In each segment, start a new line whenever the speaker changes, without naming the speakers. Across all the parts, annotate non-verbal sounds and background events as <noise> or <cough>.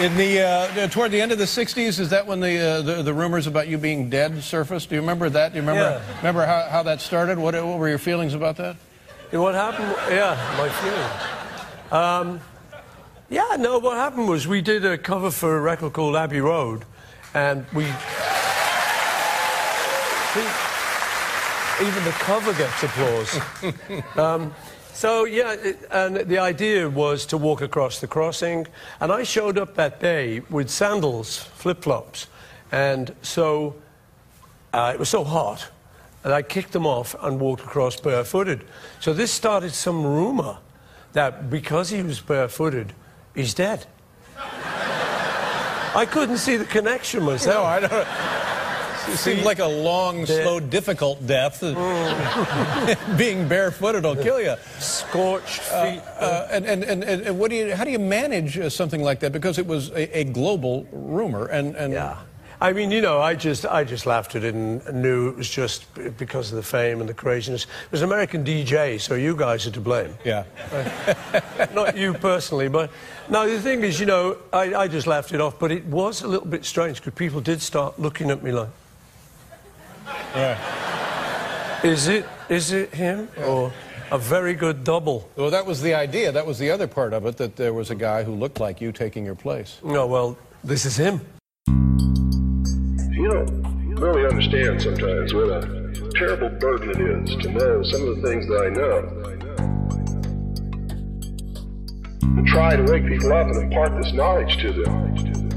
In the uh, toward the end of the '60s, is that when the, uh, the, the rumors about you being dead surfaced? Do you remember that? Do you remember
Yeah.
remember how, how that started? What what were your feelings about that?
Yeah, What happened? Yeah, my feelings. Um, yeah, no, what happened was we did a cover for a record called Abbey Road, and we. See, even the cover gets applause. <laughs> um, so, yeah, it, and the idea was to walk across the crossing, and I showed up that day with sandals, flip flops, and so uh, it was so hot, and I kicked them off and walked across barefooted. So this started some rumor that because he was barefooted, he's dead. <laughs> I couldn't see the connection myself.
No, I don't. It seems like a long, slow, difficult death. <laughs> Being barefooted will kill you.
Scorched feet.
Uh, and, and, and, and what do you, how do you manage uh, something like that? Because it was a, a global rumor. And, and
Yeah. I mean, you know, I just, I just laughed at it and knew it was just because of the fame and the craziness. It was an American DJ, so you guys are to blame.
yeah.
Not you personally, but no, the thing is, you know, I, I just laughed it off, but it was a little bit strange because people did start looking at me like,
Right.
is it, is it him? Or a very good double?
Well, that was the idea. That was the other part of it, that there was a guy who looked like you taking your place.
No, well, this is him.
You don't really understand sometimes what a terrible burden it is to know some of the things that I know. And try to wake people up and impart this knowledge to them.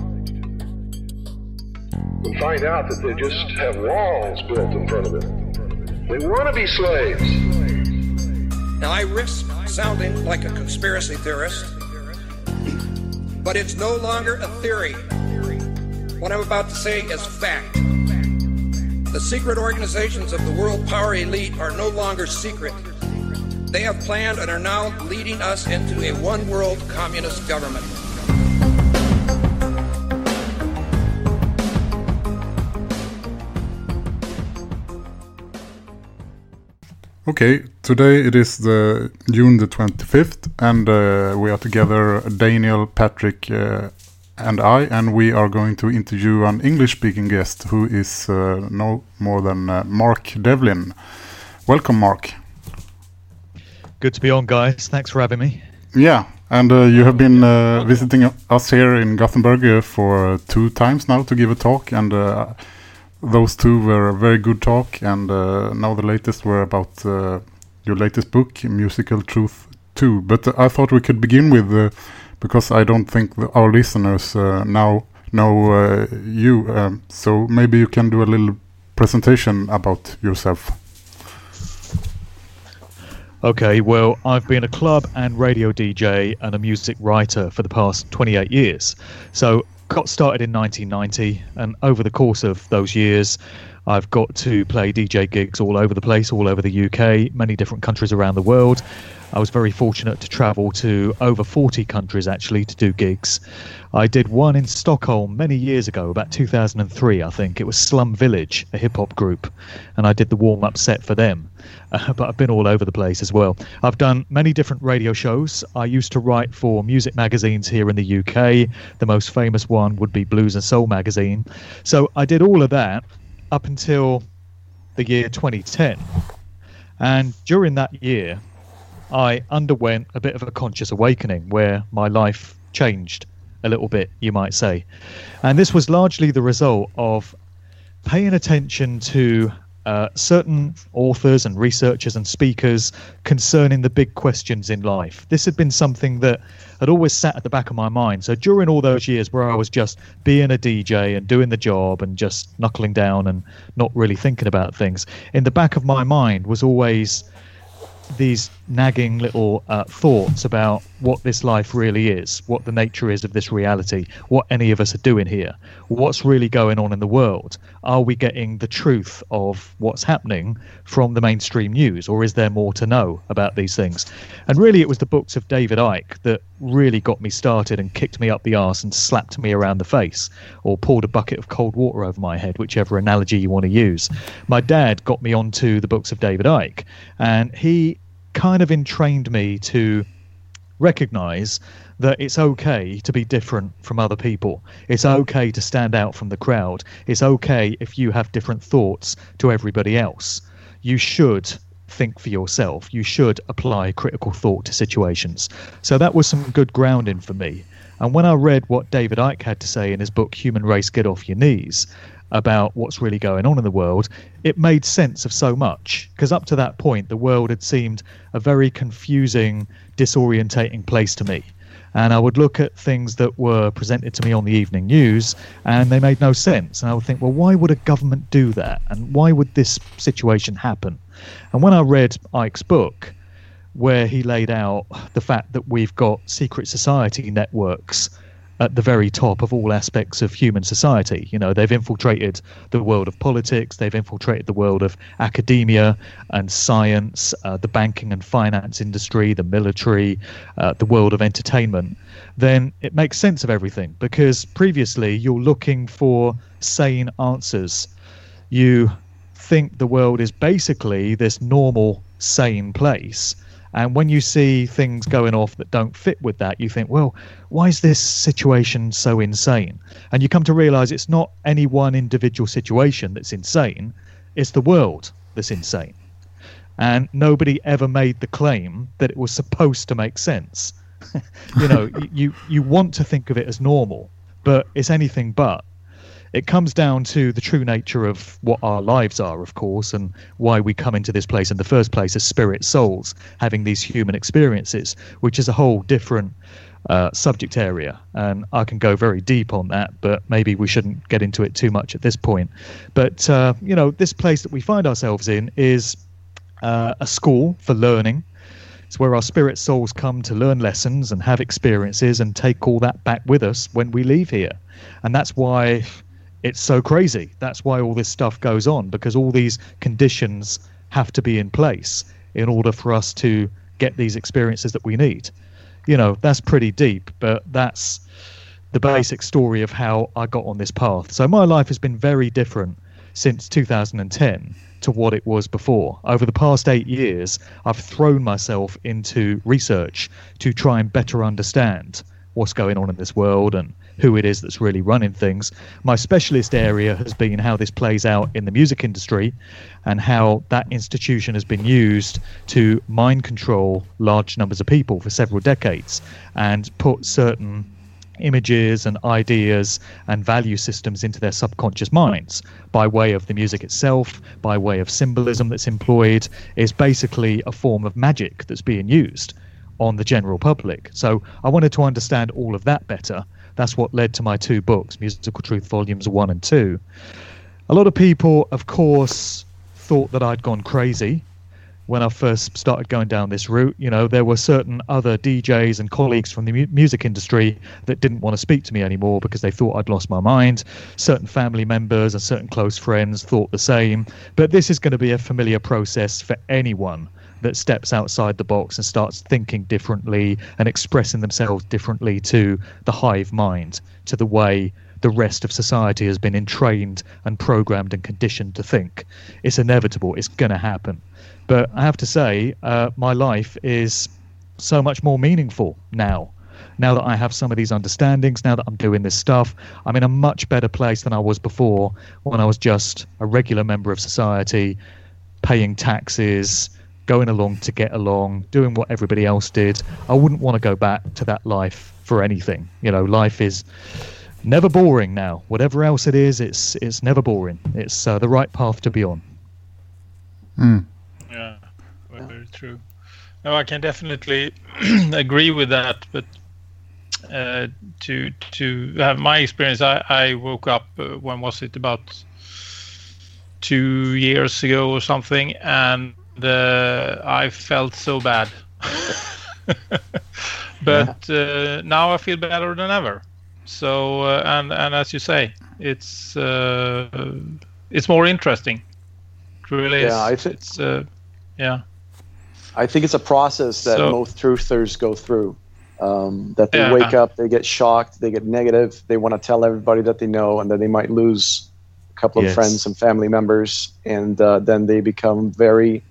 And find out that they just have walls built in front of them. They want to be slaves.
Now, I risk sounding like a conspiracy theorist, but it's no longer a theory. What I'm about to say is fact. The secret organizations of the world power elite are no longer secret. They have planned and are now leading us into a one world communist government.
Okay, today it is the June the 25th, and uh, we are together, Daniel, Patrik, uh, and I, and we are going to interview an English-speaking guest who is uh, no more than uh, Mark Devlin. Welcome, Mark.
Good to be on, guys. Thanks for having me.
Yeah, and uh, you have been uh, visiting us here in Gothenburg uh, for two times now to give a talk, and uh, those two were a very good talk. And uh, now the latest were about uh, your latest book, Musical Truth 2. But uh, I thought we could begin with, uh, because I don't think our listeners uh, now know uh, you, um, so maybe you can do a little presentation about yourself.
Okay, well, I've been a club and radio DJ and a music writer for the past 28 years. So, got started in 1990, and over the course of those years, I've got to play DJ gigs all over the place, all over the UK, many different countries around the world. I was very fortunate to travel to over 40 countries actually to do gigs. I did one in Stockholm many years ago, about 2003, I think. It was Slum Village, a hip hop group, and I did the warm up set for them. Uh, <laughs> but I've been all over the place as well. I've done many different radio shows. I used to write for music magazines here in the UK. The most famous one would be Blues and Soul magazine. So I did all of that up until the year 2010. And during that year, I underwent a bit of a conscious awakening where my life changed a little bit, you might say. And this was largely the result of paying attention to uh, certain authors and researchers and speakers concerning the big questions in life. This had been something that had always sat at the back of my mind. So during all those years where I was just being a DJ and doing the job and just knuckling down and not really thinking about things, in the back of my mind was always these nagging little uh, thoughts about what this life really is, what the nature is of this reality, what any of us are doing here, what's really going on in the world. Are we getting the truth of what's happening from the mainstream news, or is there more to know about these things? And really, it was the books of David Icke that really got me started and kicked me up the arse and slapped me around the face, or poured a bucket of cold water over my head, whichever analogy you want to use. My dad got me onto the books of David Icke, and he kind of entrained me to recognize that it's okay to be different from other people. It's okay to stand out from the crowd. It's okay if you have different thoughts to everybody else. You should think for yourself. You should apply critical thought to situations. So that was some good grounding for me. And when I read what David Icke had to say in his book Human Race Get Off Your Knees about what's really going on in the world, it made sense of so much. Because up to that point, the world had seemed a very confusing, disorientating place to me and I would look at things that were presented to me on the evening news, and they made no sense. And I would think, well, why would a government do that? And why would this situation happen? And when I read Icke's book, where he laid out the fact that we've got secret society networks at the very top of all aspects of human society. You know, they've infiltrated the world of politics, they've infiltrated the world of academia and science, uh, the banking and finance industry, the military, uh, the world of entertainment. Then it makes sense of everything because previously you're looking for sane answers. You think the world is basically this normal, sane place and when you see things going off that don't fit with that, you think, well, why is this situation so insane? And you come to realize it's not any one individual situation that's insane, it's the world that's insane. And nobody ever made the claim that it was supposed to make sense. <laughs> you know, you, you want to think of it as normal, but it's anything but it comes down to the true nature of what our lives are, of course, and why we come into this place in the first place as spirit souls, having these human experiences, which is a whole different uh, subject area. And I can go very deep on that, but maybe we shouldn't get into it too much at this point. But, uh, you know, this place that we find ourselves in is uh, a school for learning. It's where our spirit souls come to learn lessons and have experiences and take all that back with us when we leave here. And that's why it's so crazy. That's why all this stuff goes on because all these conditions have to be in place in order for us to get these experiences that we need. You know, that's pretty deep, but that's the basic story of how I got on this path. So my life has been very different since 2010 to what it was before. Over the past eight years, I've thrown myself into research to try and better understand what's going on in this world and who it is that's really running things. My specialist area has been how this plays out in the music industry and how that institution has been used to mind control large numbers of people for several decades and put certain images and ideas and value systems into their subconscious minds by way of the music itself, by way of symbolism that's employed, is basically a form of magic that's being used on the general public. So I wanted to understand all of that better that's what led to my two books, Musical Truth Volumes 1 and 2. A lot of people, of course, thought that I'd gone crazy when I first started going down this route. You know, there were certain other DJs and colleagues from the mu- music industry that didn't want to speak to me anymore because they thought I'd lost my mind. Certain family members and certain close friends thought the same. But this is going to be a familiar process for anyone that steps outside the box and starts thinking differently and expressing themselves differently to the hive mind, to the way the rest of society has been entrained and programmed and conditioned to think. It's inevitable, it's going to happen. But I have to say, uh, my life is so much more meaningful now. Now that I have some of these understandings, now that I'm doing this stuff, I'm in a much better place than I was before when I was just a regular member of society, paying taxes, going along to get along, doing what everybody else did. I wouldn't want to go back to that life for anything. You know, life is never boring now. Whatever else it is, it's it's never boring. It's uh, the right path to be on.
Mm.
Yeah, very, very true. No, I can definitely <clears throat> agree with that. But uh, to to have my experience, I, I woke up uh, when was it about two years ago or something, and the I felt so bad. <laughs> but yeah. uh, now I feel better than ever. So uh, and and as you say, it's uh, it's more interesting. It really
yeah,
is. I it's uh, yeah.
I think it's a process that so, most truthers go through. Um, that they yeah. wake up, they get shocked, they get negative, they want to tell everybody that they know, and then they might lose a couple yes. of friends and family members, and uh, then they become very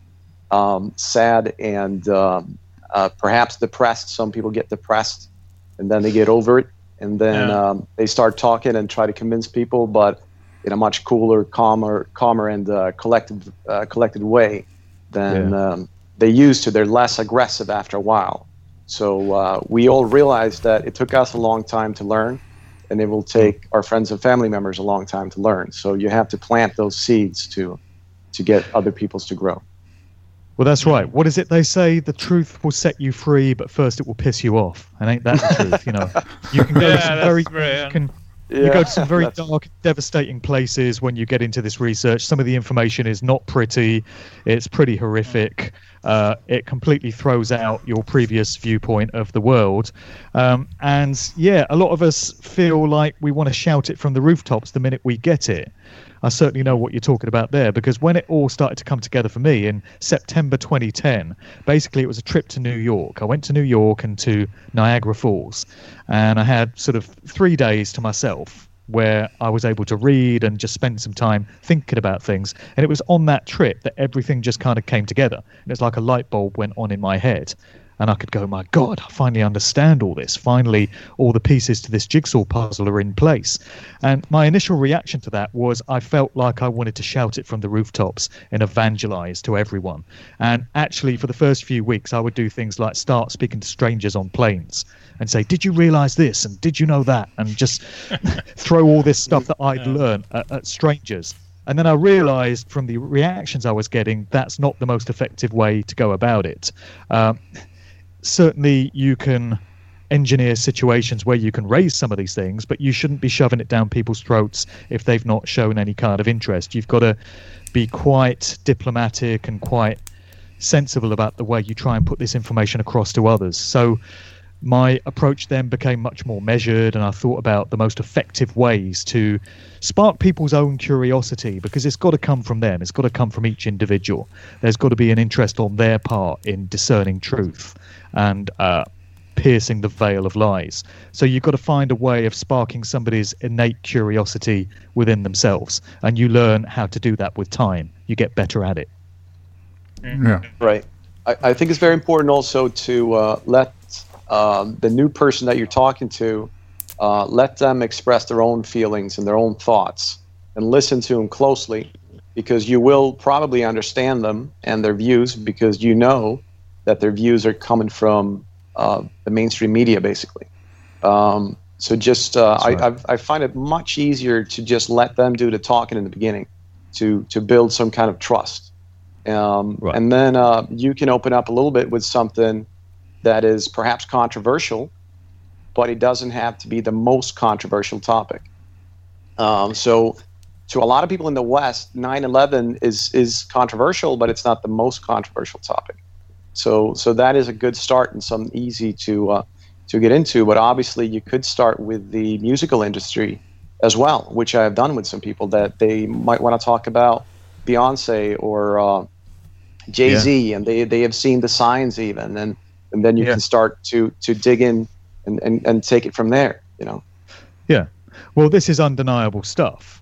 um, sad and um, uh, perhaps depressed. Some people get depressed, and then they get over it, and then yeah. um, they start talking and try to convince people, but in a much cooler, calmer, calmer and uh, collected uh, collected way than yeah. um, they used to. They're less aggressive after a while. So uh, we all realized that it took us a long time to learn, and it will take our friends and family members a long time to learn. So you have to plant those seeds to to get other peoples to grow.
Well, that's right. What is it they say? The truth will set you free, but first it will piss you off. And ain't that the truth? You know, you can go yeah, to some very, you can, yeah, you go to some very dark, devastating places when you get into this research. Some of the information is not pretty. It's pretty horrific. Uh, it completely throws out your previous viewpoint of the world. Um, and yeah, a lot of us feel like we want to shout it from the rooftops the minute we get it. I certainly know what you're talking about there because when it all started to come together for me in September 2010, basically it was a trip to New York. I went to New York and to Niagara Falls, and I had sort of three days to myself where I was able to read and just spend some time thinking about things. And it was on that trip that everything just kind of came together. And it's like a light bulb went on in my head and I could go, my God, I finally understand all this. Finally, all the pieces to this jigsaw puzzle are in place. And my initial reaction to that was I felt like I wanted to shout it from the rooftops and evangelize to everyone. And actually, for the first few weeks, I would do things like start speaking to strangers on planes and say, Did you realize this? And did you know that? And just <laughs> <laughs> throw all this stuff that I'd learned at, at strangers. And then I realized from the reactions I was getting, that's not the most effective way to go about it. Um, certainly you can engineer situations where you can raise some of these things, but you shouldn't be shoving it down people's throats if they've not shown any kind of interest. You've got to be quite diplomatic and quite sensible about the way you try and put this information across to others. So my approach then became much more measured and I thought about the most effective ways to spark people's own curiosity because it's got to come from them. It's got to come from each individual. There's got to be an interest on their part in discerning truth and uh, piercing the veil of lies. So you've got to find a way of sparking somebody's innate curiosity within themselves, and you learn how to do that with time. You get better at it.
Yeah.
Right. I, I think it's very important also to uh, let um, the new person that you're talking to uh, let them express their own feelings and their own thoughts, and listen to them closely, because you will probably understand them and their views because you know that their views are coming from uh, the mainstream media, basically. Um, so just uh, right. I, I find it much easier to just let them do the talking in the beginning, to to build some kind of trust, um, right. and then uh, you can open up a little bit with something that is perhaps controversial, but it doesn't have to be the most controversial topic. Um, so, to a lot of people in the West, 9/11 is is controversial, but it's not the most controversial topic. So so that is a good start and some easy to uh, to get into. But obviously, you could start with the musical industry as well, which I have done with some people that they might want to talk about Beyonce or uh, Jay Z, yeah. and they they have seen the signs even, and and then you yeah. can start to to dig in and, and and take it from there. You know.
Yeah. Well, this is undeniable stuff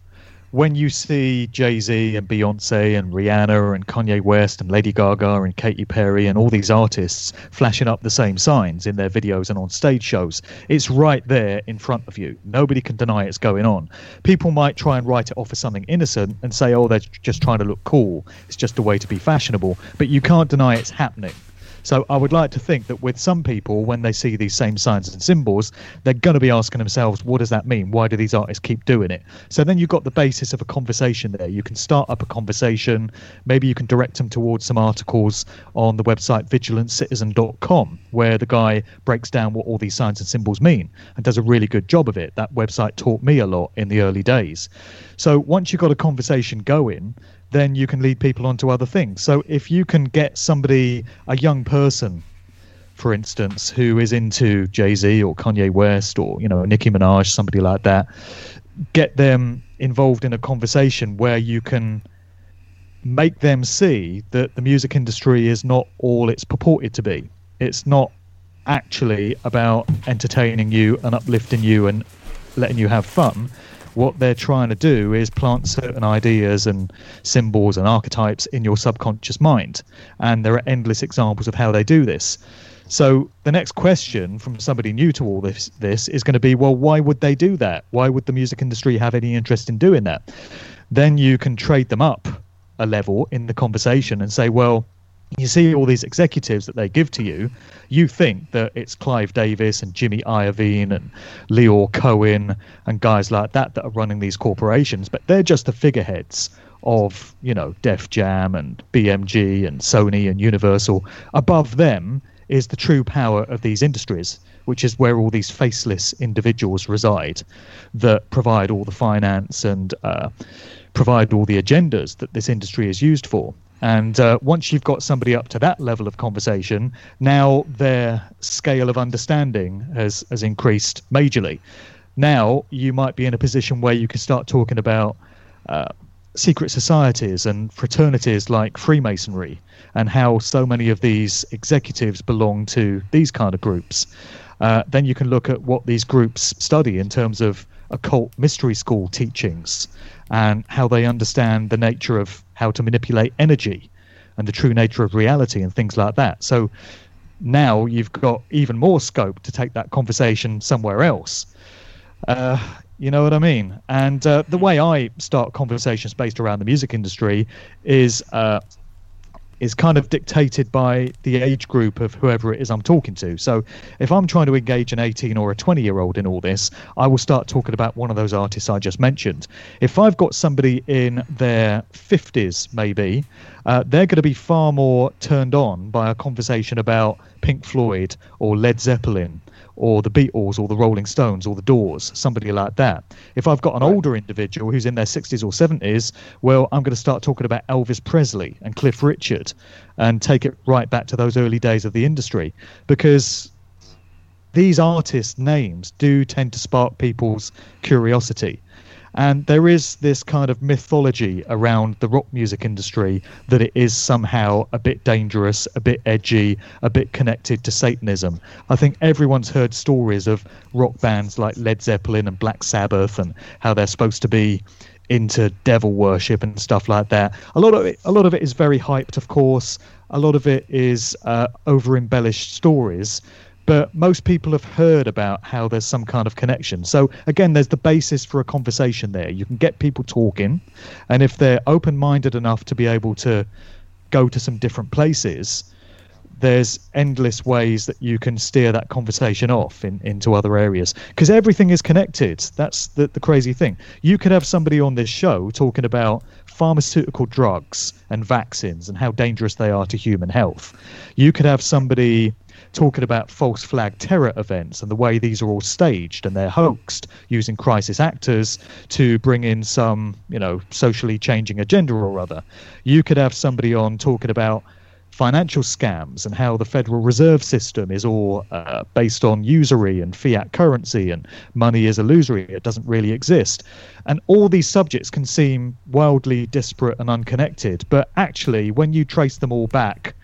when you see Jay Z and Beyonce and Rihanna and Kanye West and Lady Gaga and Katy Perry and all these artists flashing up the same signs in their videos and on stage shows, it's right there in front of you. Nobody can deny it's going on. People might try and write it off as something innocent and say, oh, they're just trying to look cool. It's just a way to be fashionable. But you can't deny it's happening. So I would like to think that with some people, when they see these same signs and symbols, they're going to be asking themselves, what does that mean? Why do these artists keep doing it? So then you've got the basis of a conversation there. You can start up a conversation. Maybe you can direct them towards some articles on the website vigilantcitizen.com, where the guy breaks down what all these signs and symbols mean and does a really good job of it. That website taught me a lot in the early days. So once you've got a conversation going, then you can lead people onto other things. So if you can get somebody, a young person, for instance, who is into Jay Z or Kanye West or you know Nicki Minaj, somebody like that, get them involved in a conversation where you can make them see that the music industry is not all it's purported to be. It's not actually about entertaining you and uplifting you and letting you have fun what they're trying to do is plant certain ideas and symbols and archetypes in your subconscious mind. And there are endless examples of how they do this. So the next question from somebody new to all this this is going to be, well, why would they do that? Why would the music industry have any interest in doing that? Then you can trade them up a level in the conversation and say, well, you see all these executives that they give to you, you think that it's Clive Davis and Jimmy Iovine and Lyor Cohen and guys like that that are running these corporations, but they're just the figureheads of, you know, Def Jam and BMG and Sony and Universal. Above them is the true power of these industries, which is where all these faceless individuals reside that provide all the finance and uh, provide all the agendas that this industry is used for. And uh, once you've got somebody up to that level of conversation, now their scale of understanding has, has increased majorly. Now you might be in a position where you can start talking about uh, secret societies and fraternities like Freemasonry and how so many of these executives belong to these kind of groups. Uh, then you can look at what these groups study in terms of occult mystery school teachings and how they understand the nature of how to manipulate energy and the true nature of reality and things like that. So now you've got even more scope to take that conversation somewhere else. Uh, you know what I mean? And uh, the way I start conversations based around the music industry is uh, is kind of dictated by the age group of whoever it is I'm talking to. So if I'm trying to engage an 18 or a 20 year old in all this, I will start talking about one of those artists I just mentioned. If I've got somebody in their 50s, maybe, uh, they're going to be far more turned on by a conversation about Pink Floyd or Led Zeppelin or the Beatles or the Rolling Stones or the Doors, somebody like that. If I've got an right. older individual who's in their 60s or 70s, well, I'm going to start talking about Elvis Presley and Cliff Richard and take it right back to those early days of the industry because these artists' names do tend to spark people's curiosity. And there is this kind of mythology around the rock music industry that it is somehow a bit dangerous, a bit edgy, a bit connected to Satanism. I think everyone's heard stories of rock bands like Led Zeppelin and Black Sabbath and how they're supposed to be into devil worship and stuff like that. A lot of it, a lot of it is very hyped, of course. A lot of it is uh, over embellished stories but most people have heard about how there's some kind of connection. So again, there's the basis for a conversation there. You can get people talking, and if they're open-minded enough to be able to go to some different places, there's endless ways that you can steer that conversation off in, into other areas because everything is connected. That's the, the crazy thing. You could have somebody on this show talking about pharmaceutical drugs and vaccines and how dangerous they are to human health. You could have somebody talking about false flag terror events and the way these are all staged and they're hoaxed using crisis actors to bring in some, you know, socially changing agenda or other. You could have somebody on talking about financial scams and how the Federal Reserve System is all uh, based on usury and fiat currency and money is illusory, it doesn't really exist. And all these subjects can seem wildly disparate and unconnected, but actually, when you trace them all back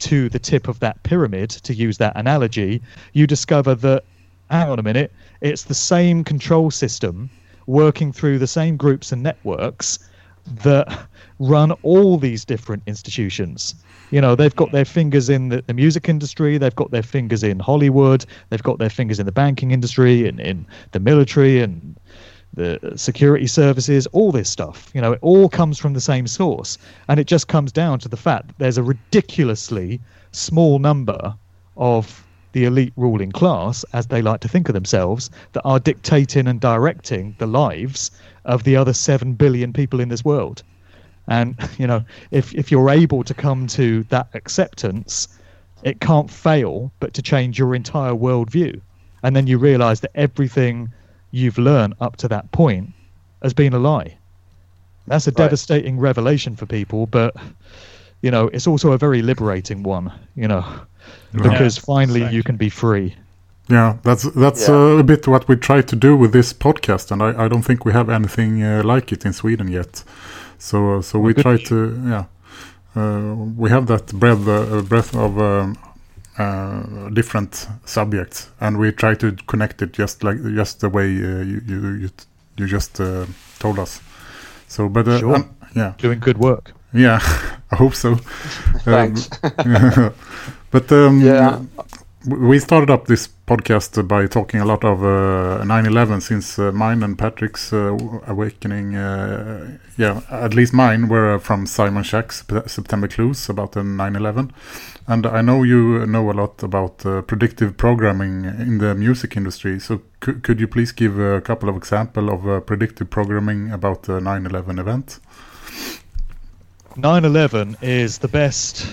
to the tip of that pyramid, to use that analogy, you discover that, hang on a minute, it's the same control system working through the same groups and networks that run all these different institutions. You know, they've got their fingers in the, the, music industry, they've got their fingers in Hollywood, they've got their fingers in the banking industry and in the military and the security services, all this stuff. You know, it all comes from the same source. And it just comes down to the fact that there's a ridiculously small number of the elite ruling class, as they like to think of themselves, that are dictating and directing the lives of the other 7 billion people in this world. And, you know, if, if you're able to come to that acceptance, it can't fail but to change your entire worldview. And then you realize that everything you've learned up to that point has been a lie. That's a right. devastating revelation for people, but you know, it's also a very liberating one, you know, because yeah, finally exactly. you can be free.
Yeah, that's that's yeah. Uh, a bit what we try to do with this podcast, and I, I don't think we have anything uh, like it in Sweden yet. So uh, so we try to yeah, uh, we have that breadth uh, breadth of um, uh, different subjects, and we try to connect it just like just the way uh, you, you you you just uh, told us. So, but uh,
sure. um, yeah, doing good work.
Yeah, <laughs> I hope so. <laughs>
Thanks.
Um, <laughs> but um, yeah. we started up this podcast by talking a lot of 9/11 uh, since uh, mine and Patrik's uh, awakening, uh, yeah, at least mine were from Simon Shack's September Clues about the 9/11, and I know you know a lot about uh, predictive programming in the music industry. So could you please give a couple of examples of uh, predictive programming about the 9/11 event?
9/11 is the best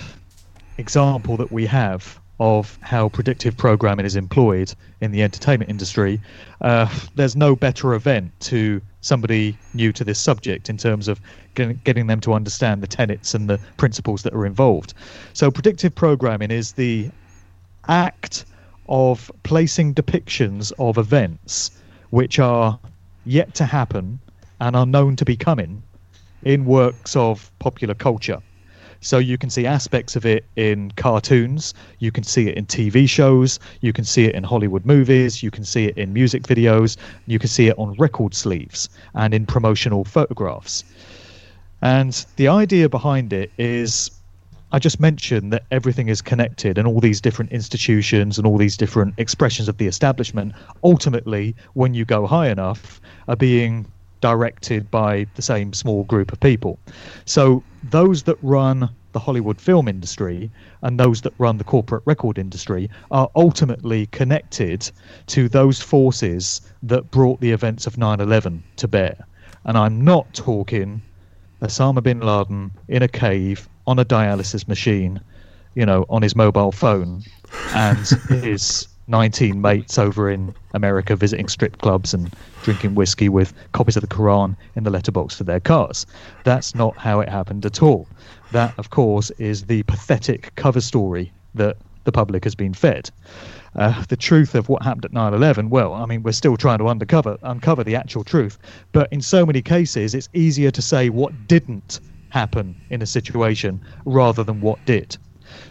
example that we have of how predictive programming is employed in the entertainment industry, uh, there's no better event to somebody new to this subject in terms of getting them to understand the tenets and the principles that are involved. So, predictive programming is the act of placing depictions of events which are yet to happen and are known to be coming in works of popular culture. So you can see aspects of it in cartoons, you can see it in TV shows, you can see it in Hollywood movies, you can see it in music videos, you can see it on record sleeves and in promotional photographs. And the idea behind it is I just mentioned that everything is connected and all these different institutions and all these different expressions of the establishment ultimately, when you go high enough, are being directed by the same small group of people. So those that run the Hollywood film industry and those that run the corporate record industry are ultimately connected to those forces that brought the events of 9 11 to bear. And I'm not talking Osama bin Laden in a cave on a dialysis machine, you know, on his mobile phone and his 19 mates over in America visiting strip clubs and drinking whiskey with copies of the Quran in the letterbox for their cars. That's not how it happened at all. That, of course, is the pathetic cover story that the public has been fed. Uh, the truth of what happened at 9/11, well, I mean, we're still trying to uncover uncover the actual truth, but in so many cases, it's easier to say what didn't happen in a situation rather than what did.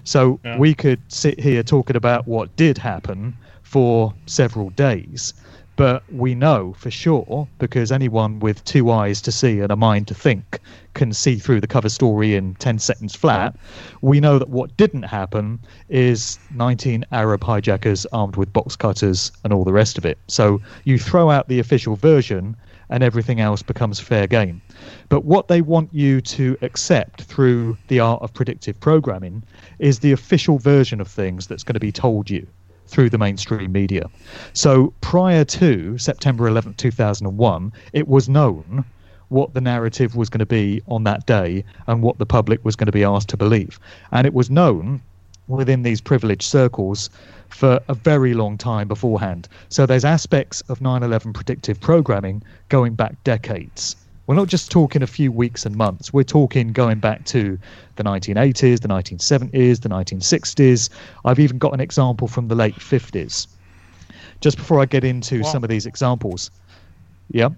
So yeah. we could sit here talking about what did happen for several days, but we know for sure because anyone with two eyes to see and a mind to think can see through the cover story in 10 seconds flat. We know that what didn't happen is 19 Arab hijackers armed with box cutters and all the rest of it. So you throw out the official version and everything else becomes fair game. But what they want you to accept through the art of predictive programming is the official version of things that's going to be told you through the mainstream media. So prior to September 11, 2001, it was known what the narrative was going to be on that day and what the public was going to be asked to believe. And it was known within these privileged circles for a very long time beforehand. So there's aspects of 9 11 predictive programming going back decades. We're not just talking a few weeks and months. We're talking going back to the 1980s, the 1970s, the 1960s. I've even got an example from the late 50s. Just before I get into wow. some of these examples. Yeah.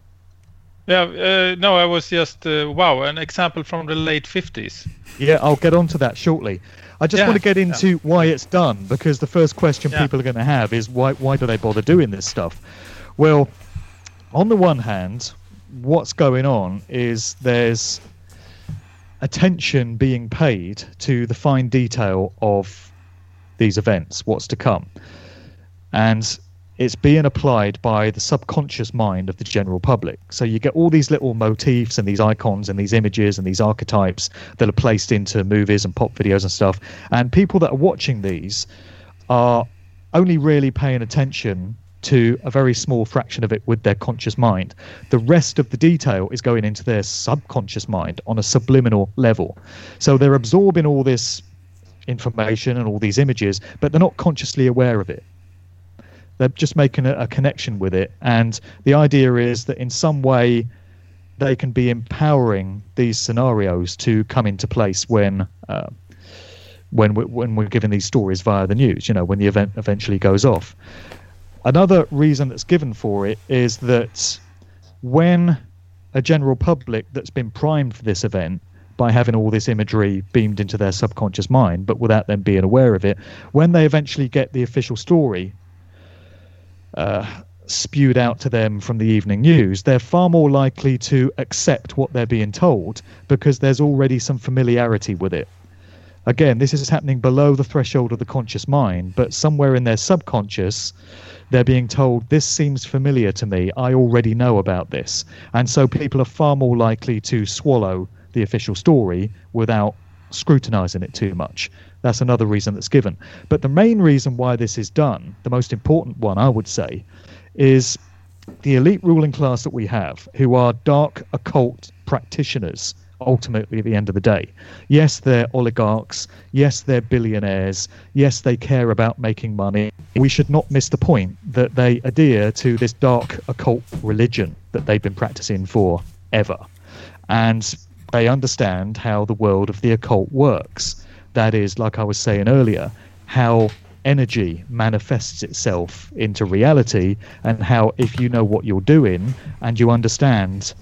Yeah, uh, no, I was just, uh, wow, an example from the late 50s.
Yeah, I'll get on to that shortly. I just yeah, want to get into yeah. why it's done because the first question yeah. people are going to have is why, why do they bother doing this stuff? Well, on the one hand, what's going on is there's attention being paid to the fine detail of these events, what's to come. And it's being applied by the subconscious mind of the general public. So you get all these little motifs and these icons and these images and these archetypes that are placed into movies and pop videos and stuff. And people that are watching these are only really paying attention to a very small fraction of it with their conscious mind. The rest of the detail is going into their subconscious mind on a subliminal level. So they're absorbing all this information and all these images, but they're not consciously aware of it. They're just making a, a connection with it. And the idea is that in some way, they can be empowering these scenarios to come into place when uh, when we're, when we're given these stories via the news. You know, when the event eventually goes off. Another reason that's given for it is that when a general public that's been primed for this event by having all this imagery beamed into their subconscious mind, but without them being aware of it, when they eventually get the official story uh, spewed out to them from the evening news, they're far more likely to accept what they're being told because there's already some familiarity with it. Again, this is happening below the threshold of the conscious mind, but somewhere in their subconscious, they're being told, This seems familiar to me. I already know about this. And so people are far more likely to swallow the official story without scrutinizing it too much. That's another reason that's given. But the main reason why this is done, the most important one, I would say, is the elite ruling class that we have, who are dark occult practitioners ultimately at the end of the day. Yes, they're oligarchs. Yes, they're billionaires. Yes, they care about making money. We should not miss the point that they adhere to this dark occult religion that they've been practicing for ever. And they understand how the world of the occult works. That is, like I was saying earlier, how energy manifests itself into reality, and how if you know what you're doing and you understand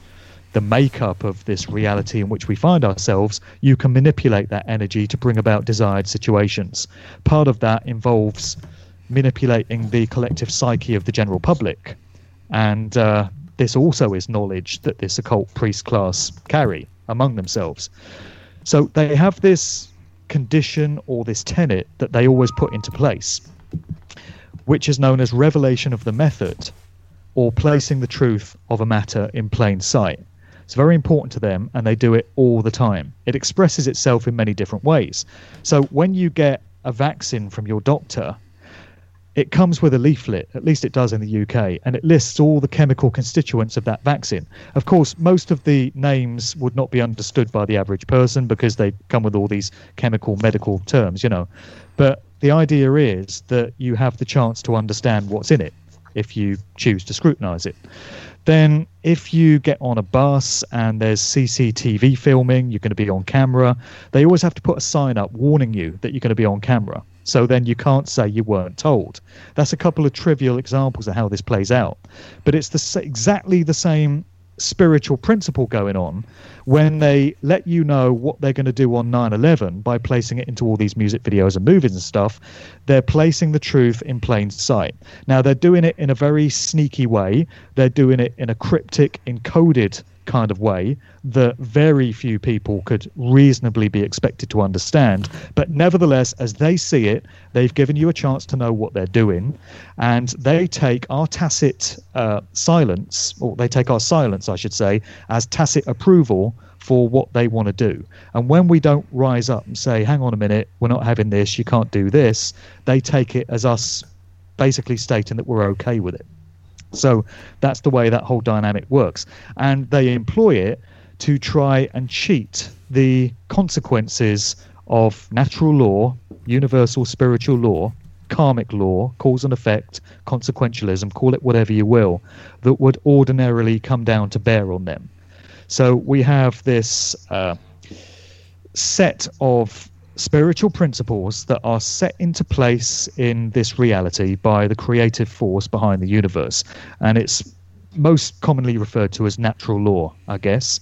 the makeup of this reality in which we find ourselves, you can manipulate that energy to bring about desired situations. Part of that involves manipulating the collective psyche of the general public. And uh, this also is knowledge that this occult priest class carry among themselves. So they have this condition or this tenet that they always put into place, which is known as revelation of the method or placing the truth of a matter in plain sight. It's very important to them, and they do it all the time. It expresses itself in many different ways. So when you get a vaccine from your doctor, it comes with a leaflet, at least it does in the UK, and it lists all the chemical constituents of that vaccine. Of course, most of the names would not be understood by the average person because they come with all these chemical medical terms, you know. But the idea is that you have the chance to understand what's in it if you choose to scrutinize it. Then, if you get on a bus and there's CCTV filming, you're going to be on camera. They always have to put a sign up warning you that you're going to be on camera. So then you can't say you weren't told. That's a couple of trivial examples of how this plays out. But it's the, exactly the same spiritual principle going on when they let you know what they're going to do on 9-11 by placing it into all these music videos and movies and stuff they're placing the truth in plain sight now they're doing it in a very sneaky way they're doing it in a cryptic encoded kind of way that very few people could reasonably be expected to understand. But nevertheless, as they see it, they've given you a chance to know what they're doing, and they take our tacit uh, silence, or they take our silence, I should say, as tacit approval for what they want to do. And when we don't rise up and say, hang on a minute, we're not having this, you can't do this, they take it as us basically stating that we're okay with it. So that's the way that whole dynamic works. And they employ it to try and cheat the consequences of natural law, universal spiritual law, karmic law, cause and effect, consequentialism, call it whatever you will, that would ordinarily come down to bear on them. So we have this uh, set of spiritual principles that are set into place in this reality by the creative force behind the universe. And it's most commonly referred to as natural law, I guess.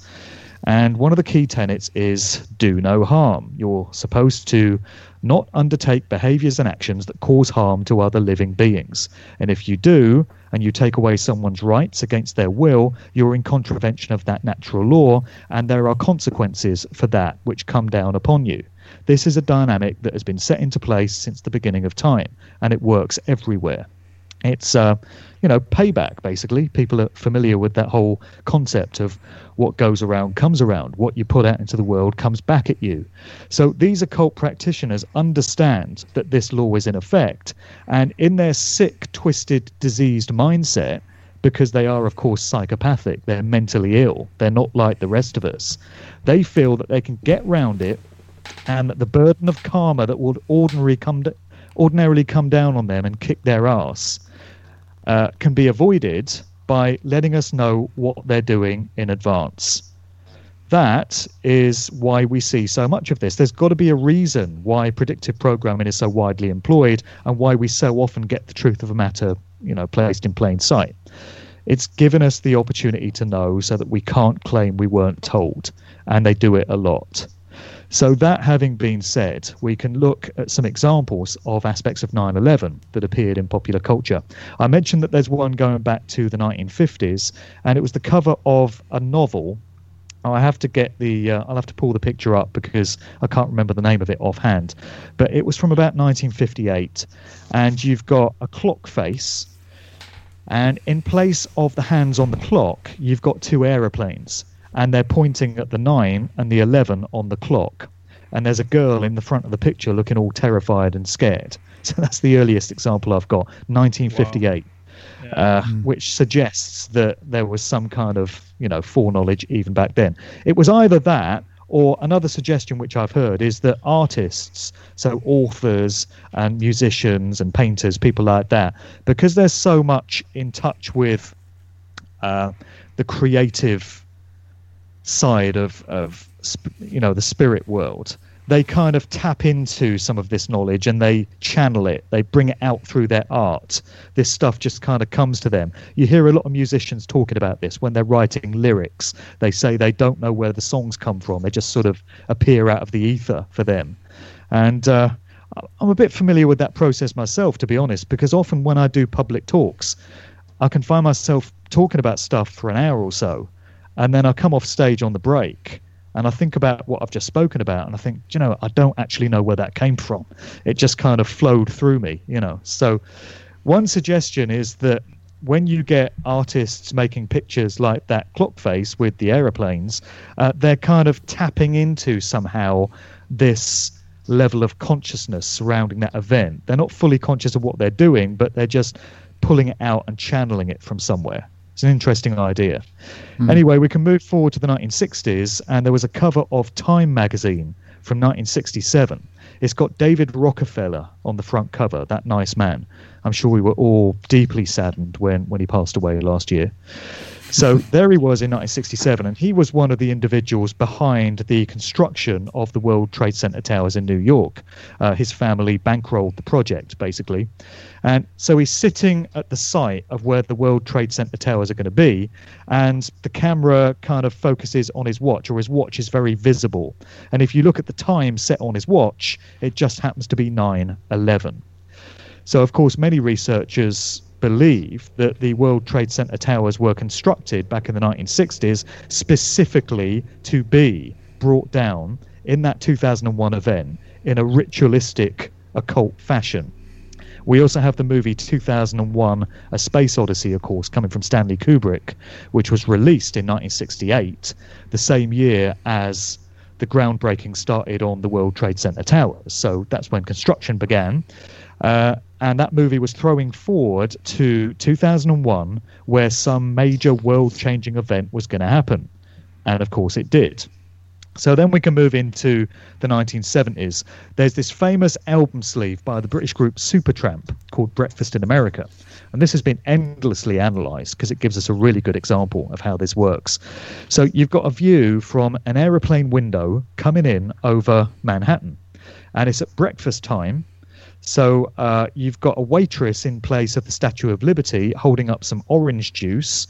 And one of the key tenets is do no harm. You're supposed to not undertake behaviors and actions that cause harm to other living beings. And if you do, and you take away someone's rights against their will, you're in contravention of that natural law, and there are consequences for that which come down upon you. This is a dynamic that has been set into place since the beginning of time, and it works everywhere. It's, uh, you know, payback, basically. People are familiar with that whole concept of what goes around comes around. What you put out into the world comes back at you. So these occult practitioners understand that this law is in effect, and in their sick, twisted, diseased mindset, because they are, of course, psychopathic, they're mentally ill, they're not like the rest of us, they feel that they can get round it and the burden of karma that would ordinarily come to, ordinarily come down on them and kick their ass uh, can be avoided by letting us know what they're doing in advance. That is why we see so much of this. There's got to be a reason why predictive programming is so widely employed and why we so often get the truth of a matter, you know, placed in plain sight. It's given us the opportunity to know so that we can't claim we weren't told, and they do it a lot. So, that having been said, we can look at some examples of aspects of 9 11 that appeared in popular culture. I mentioned that there's one going back to the 1950s, and it was the cover of a novel I have to get the. Uh, I'll have to pull the picture up because I can't remember the name of it offhand. But it was from about 1958, and you've got a clock face, and in place of the hands on the clock, you've got two aeroplanes, and they're pointing at the nine and the 11 on the clock. And there's a girl in the front of the picture looking all terrified and scared. <laughs> So that's the earliest example I've got, 1958 uh, mm. which suggests that there was some kind of you know foreknowledge even back then. It was either that or another suggestion which I've heard is that artists, so authors and musicians and painters, people like that, because they're so much in touch with uh, the creative side of, of you know the spirit world they kind of tap into some of this knowledge and they channel it. They bring it out through their art. This stuff just kind of comes to them. You hear a lot of musicians talking about this when they're writing lyrics. They say they don't know where the songs come from, they just sort of appear out of the ether for them. And uh, I'm a bit familiar with that process myself, to be honest, because often when I do public talks, I can find myself talking about stuff for an hour or so, and then I come off stage on the break and I think about what I've just spoken about, and I think, you know, I don't actually know where that came from. It just kind of flowed through me, you know. So, one suggestion is that when you get artists making pictures like that clock face with the aeroplanes, uh, they're kind of tapping into somehow this level of consciousness surrounding that event. They're not fully conscious of what they're doing, but they're just pulling it out and channeling it from somewhere. It's an interesting idea. Mm. Anyway, we can move forward to the 1960s, and there was a cover of Time magazine from 1967. It's got David Rockefeller on the front cover, that nice man. I'm sure we were all deeply saddened when, when he passed away last year. So <laughs> there he was in 1967, and he was one of the individuals behind the construction of the World Trade Center towers in New York. Uh, his family bankrolled the project, basically. And so he's sitting at the site of where the World Trade Center towers are going to be, and the camera kind of focuses on his watch, or his watch is very visible. And if you look at the time set on his watch, it just happens to be 9 11. So, of course, many researchers believe that the World Trade Center towers were constructed back in the 1960s specifically to be brought down in that 2001 event in a ritualistic occult fashion. We also have the movie 2001 A Space Odyssey, of course, coming from Stanley Kubrick, which was released in 1968, the same year as the groundbreaking started on the World Trade Center towers. So that's when construction began. Uh, and that movie was throwing forward to 2001, where some major world changing event was going to happen. And of course, it did. So then we can move into the 1970s. There's this famous album sleeve by the British group Supertramp called Breakfast in America. And this has been endlessly analysed because it gives us a really good example of how this works. So you've got a view from an aeroplane window coming in over Manhattan. And it's at breakfast time so uh, you've got a waitress in place of the Statue of Liberty holding up some orange juice.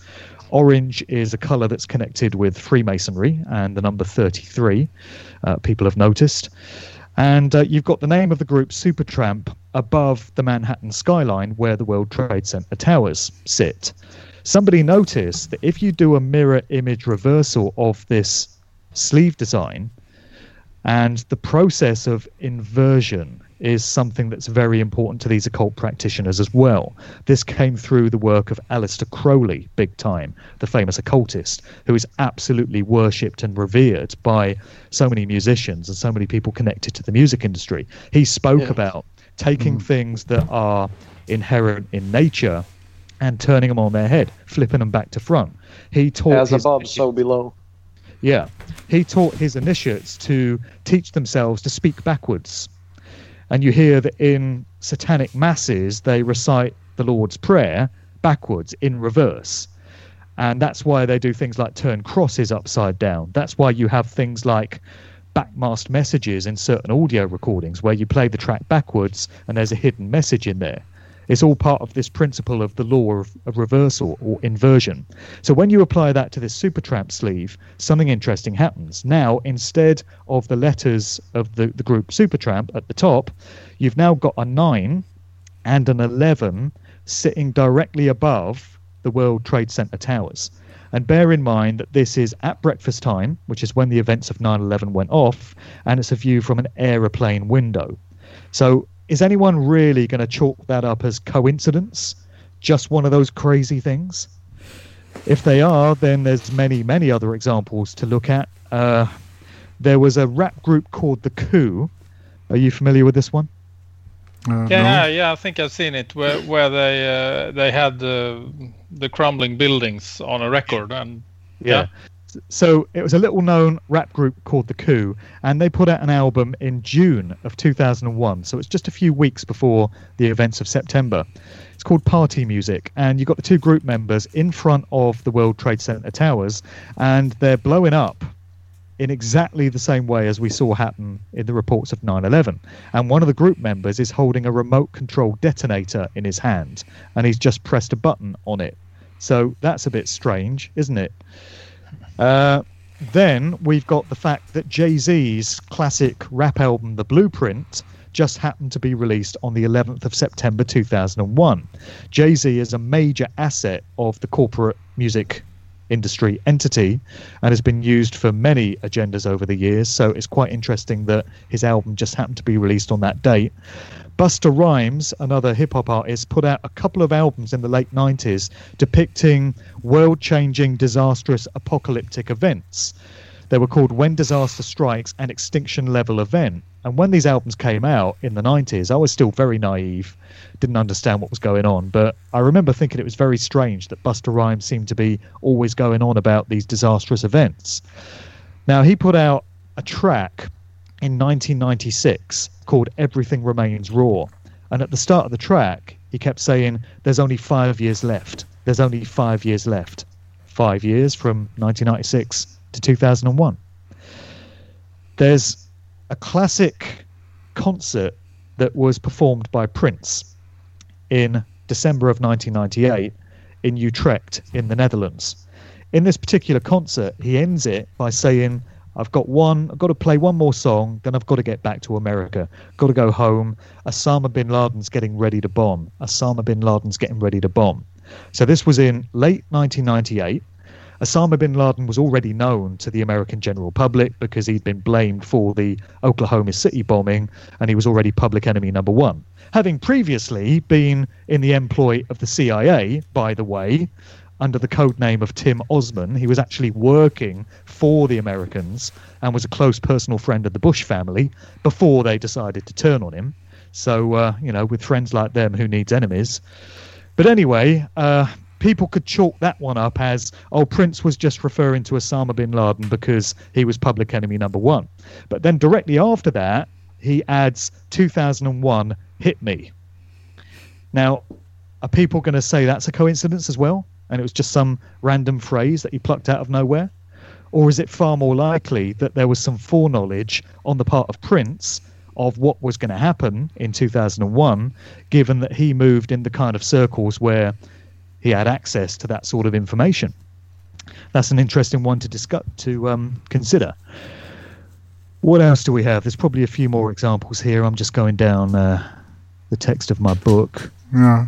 Orange is a color that's connected with Freemasonry and the number 33, uh, people have noticed. And uh, you've got the name of the group Supertramp above the Manhattan skyline where the World Trade Center towers sit. Somebody noticed that if you do a mirror image reversal of this sleeve design and the process of inversion is something that's very important to these occult practitioners as well. This came through the work of Aleister Crowley, big time, the famous occultist, who is absolutely worshipped and revered by so many musicians and so many people connected to the music industry. He spoke yeah. about taking mm. things that are inherent in nature and turning them on their head, flipping them back to front. He taught
as above, so below.
Yeah, he taught his initiates to teach themselves to speak backwards and you hear that in satanic masses they recite the Lord's Prayer backwards in reverse. And that's why they do things like turn crosses upside down. That's why you have things like backmasked messages in certain audio recordings where you play the track backwards and there's a hidden message in there. It's all part of this principle of the law of, of reversal or inversion. So when you apply that to this Supertramp sleeve, something interesting happens. Now, instead of the letters of the, the group Supertramp at the top, you've now got a 9 and an 11 sitting directly above the World Trade Center towers. And bear in mind that this is at breakfast time, which is when the events of 9 11 went off, and it's a view from an aeroplane window. So, is anyone really going to chalk that up as coincidence? Just one of those crazy things? If they are, then there's many, many other examples to look at. Uh, there was a rap group called The Coup. Are you familiar with this one?
Uh, yeah, no. yeah, I think I've seen it where where they uh, they had the the crumbling buildings on a record and
yeah. yeah. So it was a little known rap group called The Coup, and they put out an album in June of 2001. So it's just a few weeks before the events of September. It's called Party Music, and you've got the two group members in front of the World Trade Center towers, and they're blowing up in exactly the same way as we saw happen in the reports of 9 11. And one of the group members is holding a remote control detonator in his hand, and he's just pressed a button on it. So that's a bit strange, isn't it? Uh, then we've got the fact that Jay Z's classic rap album, The Blueprint, just happened to be released on the 11th of September 2001. Jay Z is a major asset of the corporate music industry entity and has been used for many agendas over the years. So it's quite interesting that his album just happened to be released on that date. Busta Rhymes, another hip hop artist, put out a couple of albums in the late 90s depicting world changing, disastrous, apocalyptic events. They were called When Disaster Strikes and Extinction Level Event. And when these albums came out in the 90s, I was still very naive, didn't understand what was going on. But I remember thinking it was very strange that Busta Rhymes seemed to be always going on about these disastrous events. Now, he put out a track in 1996 called Everything Remains Raw. And at the start of the track, he kept saying, There's only five years left. There's only five years left. Five years from 1996 to 2001. There's a classic concert that was performed by Prince in December of 1998 in Utrecht in the Netherlands. In this particular concert, he ends it by saying, I've got one, I've got to play one more song, then I've got to get back to America. Got to go home. Osama bin Laden's getting ready to bomb. Osama bin Laden's getting ready to bomb. So this was in late 1998. Osama bin Laden was already known to the American general public because he'd been blamed for the Oklahoma City bombing and he was already public enemy number one. Having previously been in the employ of the CIA, by the way, under the code name of Tim Osman, he was actually working for the Americans and was a close personal friend of the Bush family before they decided to turn on him. So, uh, you know, with friends like them, who needs enemies? But anyway, uh, people could chalk that one up as, oh, Prince was just referring to Osama bin Laden because he was public enemy number one. But then directly after that, he adds 2001 Hit Me. Now, are people going to say that's a coincidence as well? And it was just some random phrase that he plucked out of nowhere? Or is it far more likely that there was some foreknowledge on the part of Prince of what was going to happen in 2001, given that he moved in the kind of circles where he had access to that sort of information. That's an interesting one to discuss to um, consider. What else do we have? There's probably a few more examples here. I'm just going down uh, the text of my book.
Yeah.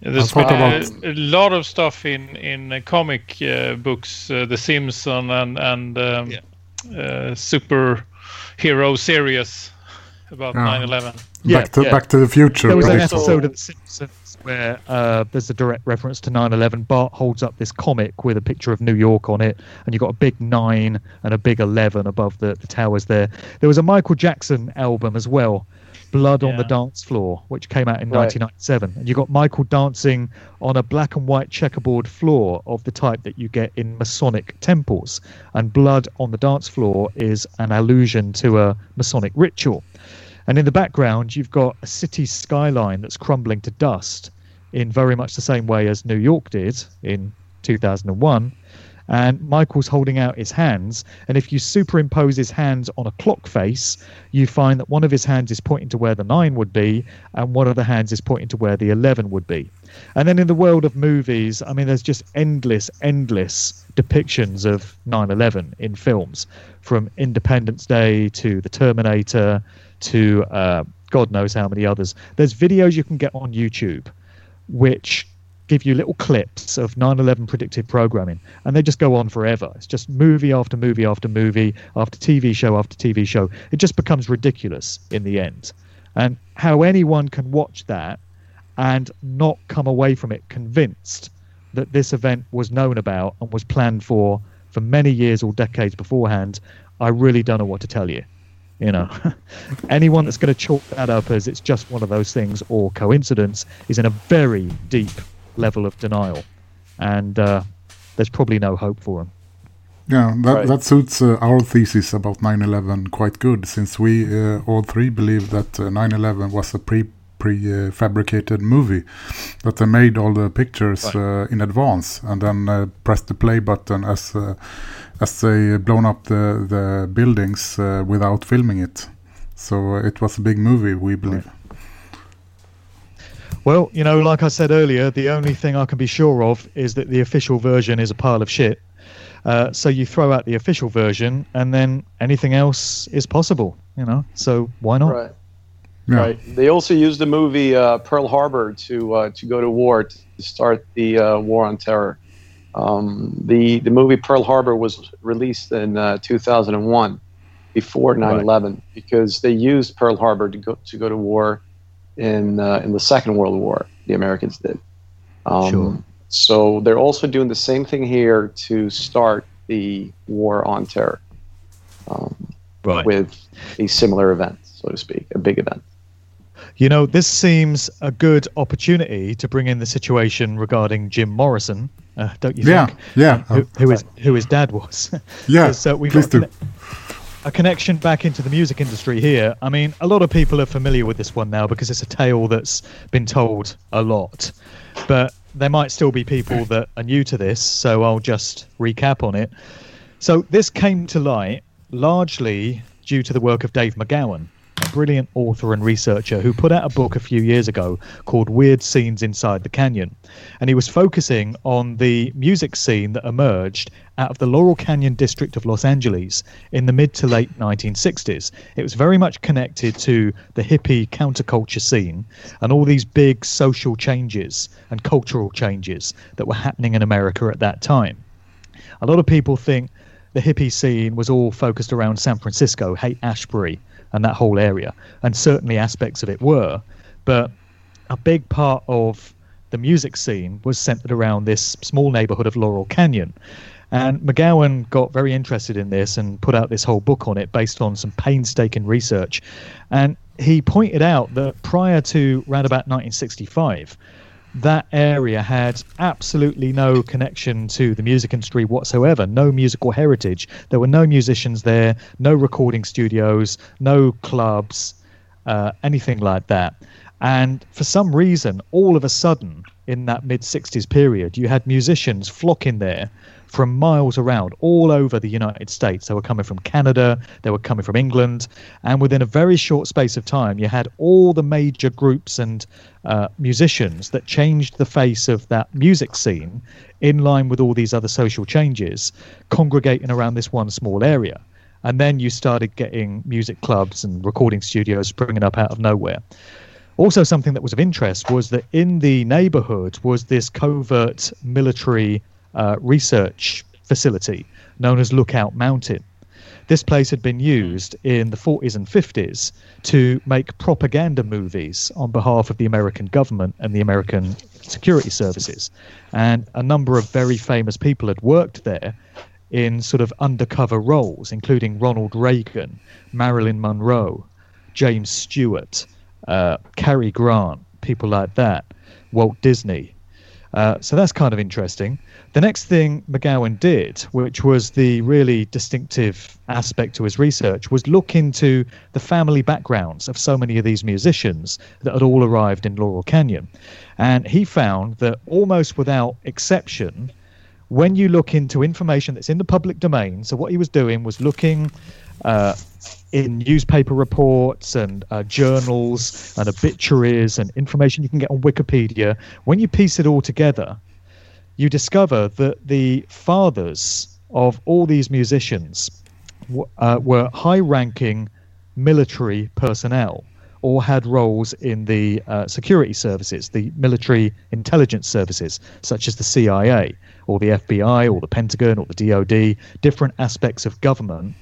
There's been a, a, lot of stuff in in uh, comic uh, books, uh, The Simpsons and and um, yeah. Uh, superhero series about yeah. 9/11.
Yeah, back to yeah. Back to the Future.
There was an episode of The Simpsons where uh, there's a direct reference to 9/11. Bart holds up this comic with a picture of New York on it, and you've got a big nine and a big eleven above the, the towers there. There was a Michael Jackson album as well, Blood yeah. on the Dance Floor, which came out in right. 1997, and you've got Michael dancing on a black and white checkerboard floor of the type that you get in Masonic temples, and Blood on the Dance Floor is an allusion to a Masonic ritual. And in the background, you've got a city skyline that's crumbling to dust in very much the same way as New York did in 2001. And Michael's holding out his hands. And if you superimpose his hands on a clock face, you find that one of his hands is pointing to where the nine would be, and one of the hands is pointing to where the 11 would be. And then in the world of movies, I mean, there's just endless, endless depictions of 9 11 in films, from Independence Day to The Terminator to uh, God knows how many others. There's videos you can get on YouTube which give you little clips of 9/11 predictive programming, and they just go on forever. It's just movie after movie after movie after TV show after TV show. It just becomes ridiculous in the end. And how anyone can watch that and not come away from it convinced that this event was known about and was planned for for many years or decades beforehand, I really don't know what to tell you. You know, <laughs> anyone that's going to chalk that up as it's just one of those things or coincidence is in a very deep level of denial, and uh, there's probably no hope for them.
Yeah, that, right. that suits uh, our thesis about 9/11 quite good, since we uh, all three believe that 9/11 uh, was a pre prefabricated movie that they made all the pictures right. Uh, in advance and then pressed the play button as as they blown up the the buildings without filming it. So it was a big movie, we believe. Right.
Well, you know, like I said earlier, the only thing I can be sure of is that the official version is a pile of shit. Uh, so you throw out the official version, and then anything else is possible. You know, so why not?
Right. Yeah. Right. They also used the movie uh, Pearl Harbor to uh, to go to war to start the uh, war on terror. Um, the the movie Pearl Harbor was released in uh, 2001, before 9/11, right. because they used Pearl Harbor to go to go to war in uh, in the Second World War. The Americans did. Um, sure. So they're also doing the same thing here to start the war on terror. Um, right. With a similar event, so to speak, a big event.
You know, this seems a good opportunity to bring in the situation regarding Jim Morrison, uh, don't you
yeah,
think?
Yeah,
who, who, his, who his dad was. <laughs>
Yeah, <laughs> so we've please got, do
a connection back into the music industry here. I mean, a lot of people are familiar with this one now because it's a tale that's been told a lot. But there might still be people that are new to this, so I'll just recap on it. So, this came to light largely due to the work of Dave McGowan, brilliant author and researcher who put out a book a few years ago called Weird Scenes Inside the Canyon. And he was focusing on the music scene that emerged out of the Laurel Canyon district of Los Angeles in the mid to late 1960s. It was very much connected to the hippie counterculture scene and all these big social changes and cultural changes that were happening in America at that time. A lot of people think the hippie scene was all focused around San Francisco, Haight Ashbury, and that whole area. And certainly aspects of it were. But a big part of the music scene was centered around this small neighborhood of Laurel Canyon. And McGowan got very interested in this and put out this whole book on it based on some painstaking research. And he pointed out that prior to around about 1965, that area had absolutely no connection to the music industry whatsoever, no musical heritage. There were no musicians there, no recording studios, no clubs, uh, anything like that. And for some reason, all of a sudden, in that mid 60s period, you had musicians flocking there from miles around, all over the United States. They were coming from Canada, they were coming from England, and within a very short space of time, you had all the major groups and uh, musicians that changed the face of that music scene in line with all these other social changes, congregating around this one small area. And then you started getting music clubs and recording studios springing up out of nowhere. Also, something that was of interest was that in the neighborhood was this covert military uh, research facility known as Lookout Mountain. This place had been used in the 40s and 50s to make propaganda movies on behalf of the American government and the American security services. And a number of very famous people had worked there in sort of undercover roles, including Ronald Reagan, Marilyn Monroe, James Stewart, uh, Cary Grant, people like that, Walt Disney. Uh, so that's kind of interesting. The next thing McGowan did, which was the really distinctive aspect to his research, was look into the family backgrounds of so many of these musicians that had all arrived in Laurel Canyon. And he found that almost without exception, when you look into information that's in the public domain, so what he was doing was looking uh, in newspaper reports and uh, journals and obituaries and information you can get on Wikipedia, when you piece it all together, you discover that the fathers of all these musicians uh, were high ranking military personnel, or had roles in the uh, security services, the military intelligence services, such as the CIA or the FBI or the Pentagon or the DoD, different aspects of government.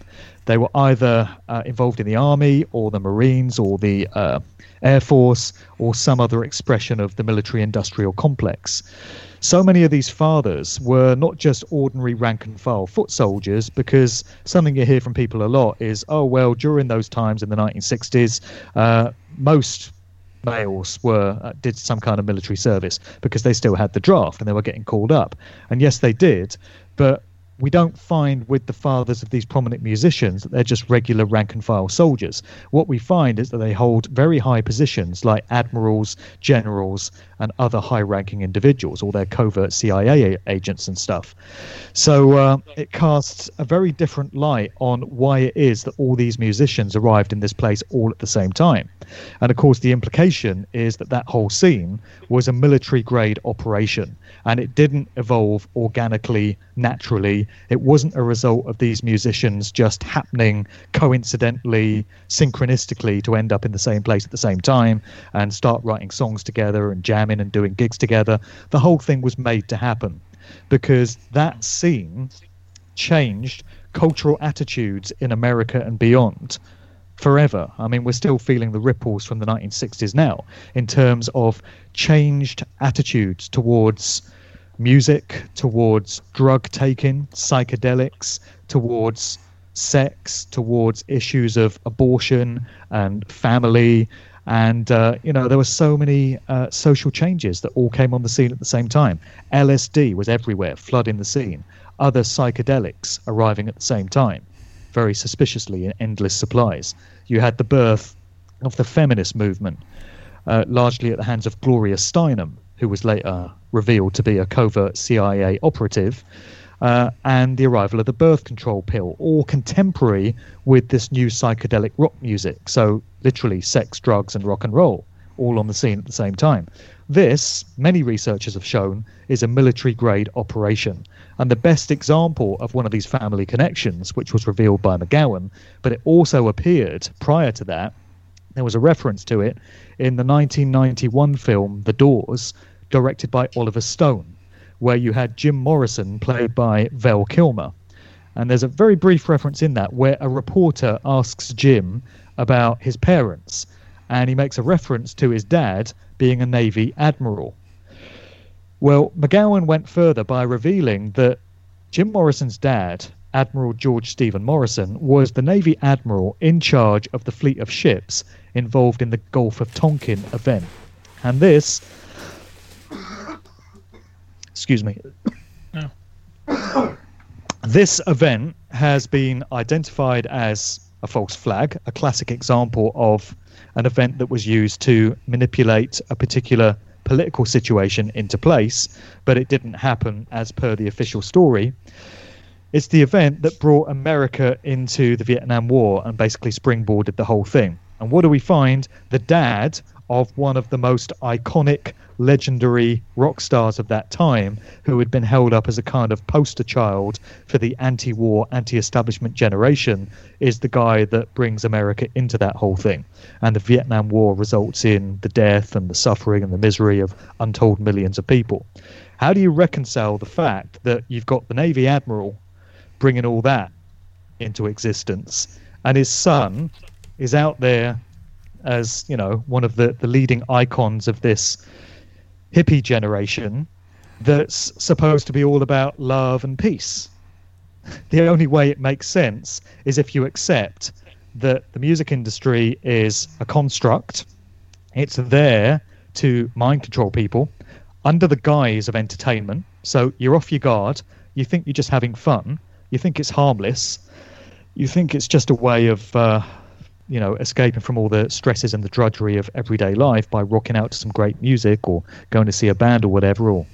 They were either uh, involved in the army or the Marines or the uh, Air Force or some other expression of the military industrial complex. So many of these fathers were not just ordinary rank and file foot soldiers, because something you hear from people a lot is, oh, well, during those times in the 1960s, uh, most males were uh, did some kind of military service because they still had the draft and they were getting called up. And yes, they did, but we don't find with the fathers of these prominent musicians that they're just regular rank and file soldiers. What we find is that they hold very high positions like admirals, generals, and other high ranking individuals, or their covert CIA agents and stuff. So uh, it casts a very different light on why it is that all these musicians arrived in this place all at the same time. And of course, the implication is that that whole scene was a military grade operation and it didn't evolve organically, naturally. It wasn't a result of these musicians just happening coincidentally, synchronistically to end up in the same place at the same time and start writing songs together and jamming and doing gigs together. The whole thing was made to happen because that scene changed cultural attitudes in America and beyond forever. I mean, we're still feeling the ripples from the 1960s now in terms of changed attitudes towards music, towards drug taking, psychedelics, towards sex, towards issues of abortion and family. And, uh, you know, there were so many uh, social changes that all came on the scene at the same time. LSD was everywhere, flooding the scene. Other psychedelics arriving at the same time, very suspiciously in endless supplies you had the birth of the feminist movement, uh, largely at the hands of Gloria Steinem, who was later revealed to be a covert CIA operative, uh, and the arrival of the birth control pill, all contemporary with this new psychedelic rock music. So, literally, sex, drugs, and rock and roll, all on the scene at the same time. This, many researchers have shown, is a military grade operation. And the best example of one of these family connections, which was revealed by McGowan, but it also appeared prior to that, there was a reference to it in the 1991 film The Doors, directed by Oliver Stone, where you had Jim Morrison played by Val Kilmer. And there's a very brief reference in that where a reporter asks Jim about his parents, and he makes a reference to his dad being a Navy admiral. Well, McGowan went further by revealing that Jim Morrison's dad, Admiral George Stephen Morrison, was the Navy admiral in charge of the fleet of ships involved in the Gulf of Tonkin event. And this, excuse me, <laughs> this event has been identified as a false flag, a classic example of an event that was used to manipulate a particular political situation into place, but it didn't happen as per the official story. It's the event that brought America into the Vietnam War and basically springboarded the whole thing. And what do we find? The dad of one of the most iconic legendary rock stars of that time who had been held up as a kind of poster child for the anti war, anti establishment generation is the guy that brings America into that whole thing. And the Vietnam War results in the death and the suffering and the misery of untold millions of people. How do you reconcile the fact that you've got the Navy Admiral bringing all that into existence and his son is out there as you know one of the, the leading icons of this hippie generation that's supposed to be all about love and peace. <laughs> The only way it makes sense is if you accept that the music industry is a construct, it's there to mind control people under the guise of entertainment. So you're off your guard, you think you're just having fun, you think it's harmless, you think it's just a way of uh, you know, escaping from all the stresses and the drudgery of everyday life by rocking out to some great music or going to see a band or whatever or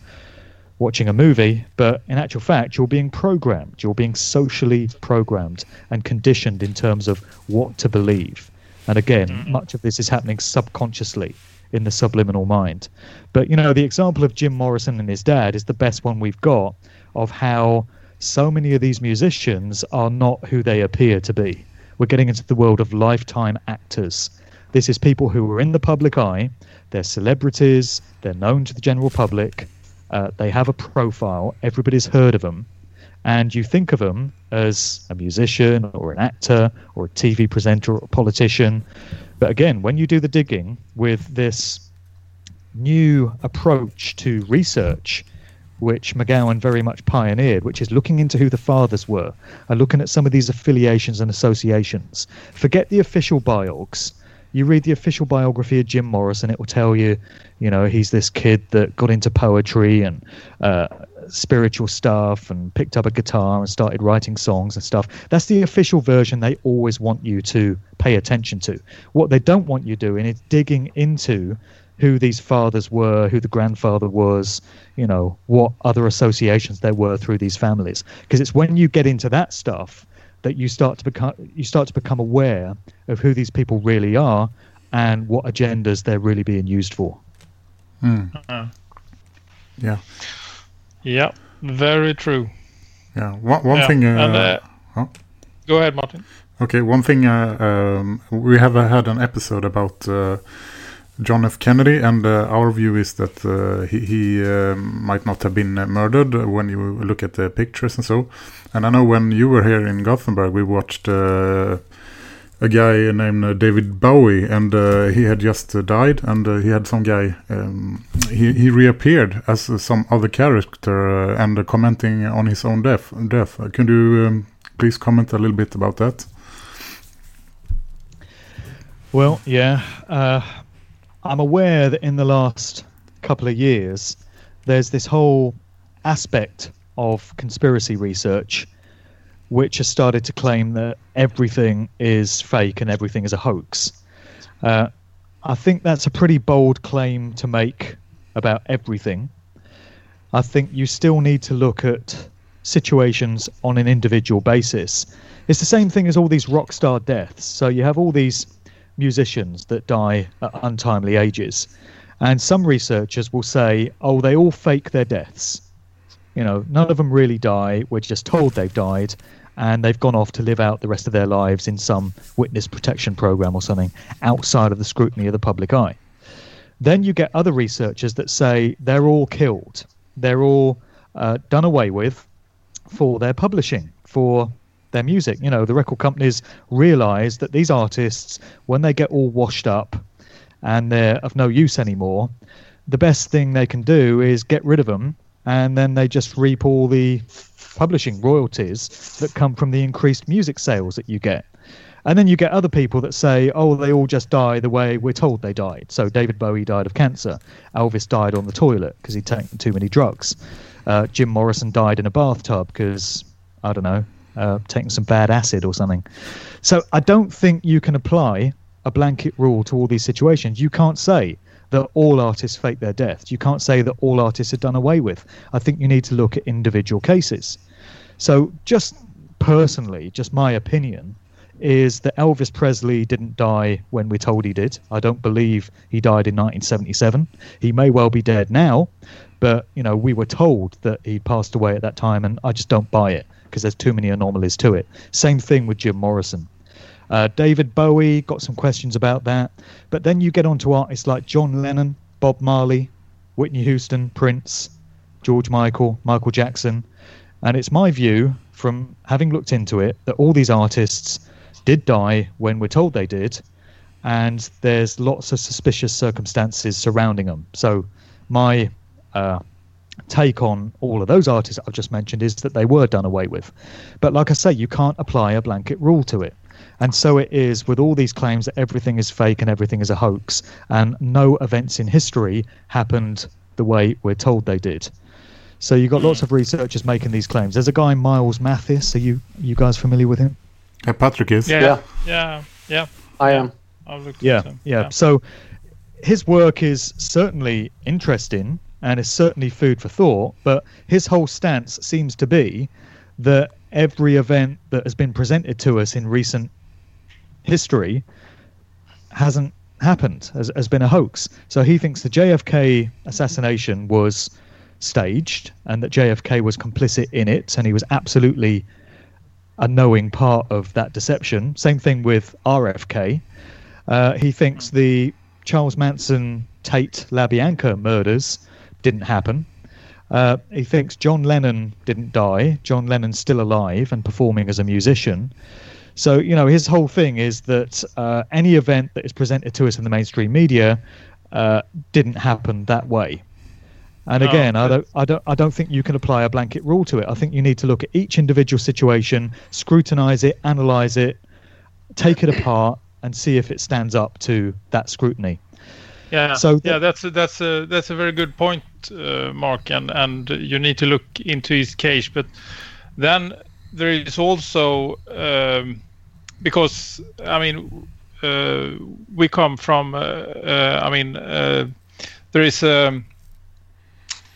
watching a movie. But in actual fact, you're being programmed. You're being socially programmed and conditioned in terms of what to believe. And again, mm-hmm. much of this is happening subconsciously in the subliminal mind. But, you know, the example of Jim Morrison and his dad is the best one we've got of how so many of these musicians are not who they appear to be we're getting into the world of lifetime actors. This is people who are in the public eye. They're celebrities. They're known to the general public. Uh, they have a profile. Everybody's heard of them. And you think of them as a musician or an actor or a TV presenter or a politician. But again, when you do the digging with this new approach to research, which McGowan very much pioneered, which is looking into who the fathers were and looking at some of these affiliations and associations. Forget the official biogs. You read the official biography of Jim Morris, and it will tell you, you know, he's this kid that got into poetry and uh, spiritual stuff and picked up a guitar and started writing songs and stuff. That's the official version they always want you to pay attention to. What they don't want you doing is digging into who these fathers were, who the grandfather was, you know, what other associations there were through these families. Because it's when you get into that stuff that you start to become you start to become aware of who these people really are and what agendas they're really being used for.
Mm. Uh-huh. Yeah.
Yeah, very true.
Yeah, one, one yeah. thing. Uh, and, uh,
oh. Go ahead, Martin.
Okay, one thing. Uh, um, we have had an episode about uh, John F. Kennedy, and uh, our view is that uh, he, he um, might not have been murdered when you look at the pictures and so. And I know when you were here in Gothenburg, we watched uh, a guy named David Bowie, and uh, he had just uh, died, and uh, he had some guy. Um, he he reappeared as some other character and commenting on his own death. Death. Can you um, please comment a little bit about that?
Well, yeah. I'm aware that in the last couple of years, there's this whole aspect of conspiracy research which has started to claim that everything is fake and everything is a hoax. Uh, I think that's a pretty bold claim to make about everything. I think you still need to look at situations on an individual basis. It's the same thing as all these rock star deaths. So you have all these musicians that die at untimely ages. And some researchers will say, oh, they all fake their deaths. You know, none of them really die. We're just told they've died. And they've gone off to live out the rest of their lives in some witness protection program or something outside of the scrutiny of the public eye. Then you get other researchers that say they're all killed. They're all uh, done away with for their publishing, for their music. You know, the record companies realize that these artists, when they get all washed up and they're of no use anymore, the best thing they can do is get rid of them and then they just reap all the publishing royalties that come from the increased music sales that you get. And then you get other people that say, oh, they all just die the way we're told they died. So David Bowie died of cancer. Elvis died on the toilet because he'd taken too many drugs. Uh, Jim Morrison died in a bathtub because, I don't know, uh, taking some bad acid or something. So I don't think you can apply a blanket rule to all these situations. You can't say that all artists fake their deaths. You can't say that all artists are done away with. I think you need to look at individual cases. So just personally, just my opinion is that Elvis Presley didn't die when we're told he did. I don't believe he died in 1977. He may well be dead now, but you know we were told that he passed away at that time, and I just don't buy it because there's too many anomalies to it. Same thing with Jim Morrison. Uh, David Bowie got some questions about that, but then you get onto artists like John Lennon, Bob Marley, Whitney Houston, Prince, George Michael, Michael Jackson, and it's my view from having looked into it that all these artists did die when we're told they did, and there's lots of suspicious circumstances surrounding them. So my uh, take on all of those artists I've just mentioned is that they were done away with. But like I say, you can't apply a blanket rule to it. And so it is with all these claims that everything is fake and everything is a hoax, and no events in history happened the way we're told they did. So you've got lots of researchers making these claims. There's a guy, Miles Mathis. Are you you guys familiar with him?
Yeah, Patrik is.
Yeah, yeah, yeah. yeah.
I am.
Yeah, yeah, yeah. So his work is certainly interesting and is certainly food for thought. But his whole stance seems to be that every event that has been presented to us in recent history hasn't happened, has, has been a hoax. So he thinks the JFK assassination was staged and that JFK was complicit in it and he was absolutely a knowing part of that deception. Same thing with RFK. Uh, he thinks the Charles Manson Tate LaBianca murders didn't happen. Uh, he thinks John Lennon didn't die. John Lennon's still alive and performing as a musician. So, you know, his whole thing is that uh, any event that is presented to us in the mainstream media uh, didn't happen that way. And again, I don't, I don't, I don't think you can apply a blanket rule to it. I think you need to look at each individual situation, scrutinize it, analyze it, take it apart, and see if it stands up to that scrutiny.
Yeah. So yeah, that's a, that's a that's a very good point, Mark, and and you need to look into his case. But then there is also um, because I mean uh, we come from uh, uh I mean uh, there is a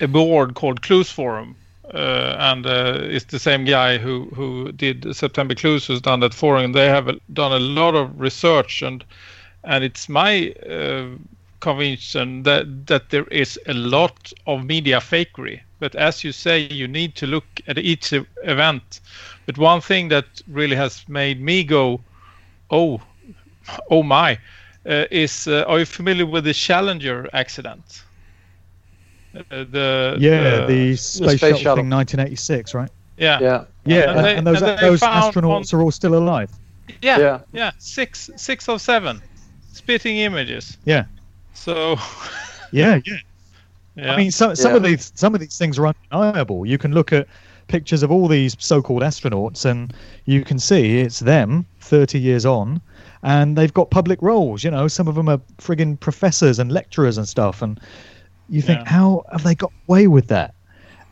a board called Clues Forum, uh, and uh, it's the same guy who who did September Clues who's done that forum. They have done a lot of research, and and it's my uh, conviction that that there is a lot of media fakery. But as you say, you need to look at each event. But one thing that really has made me go, oh, <laughs> oh my, uh, is uh, are you familiar with the Challenger accident?
Uh, the yeah, the space, the space shuttle, shuttle, thing, 1986, right?
Yeah,
yeah,
yeah. And, and, and those, and those astronauts on... are all still alive.
Yeah, yeah, yeah. Six, six of seven, spitting images.
Yeah.
So.
yeah, <laughs> yeah. Yeah. I mean, some some yeah. of these some of these things are undeniable. You can look at pictures of all these so-called astronauts, and you can see it's them 30 years on, and they've got public roles. You know, some of them are frigging professors and lecturers and stuff, and you think, yeah. how have they got away with that?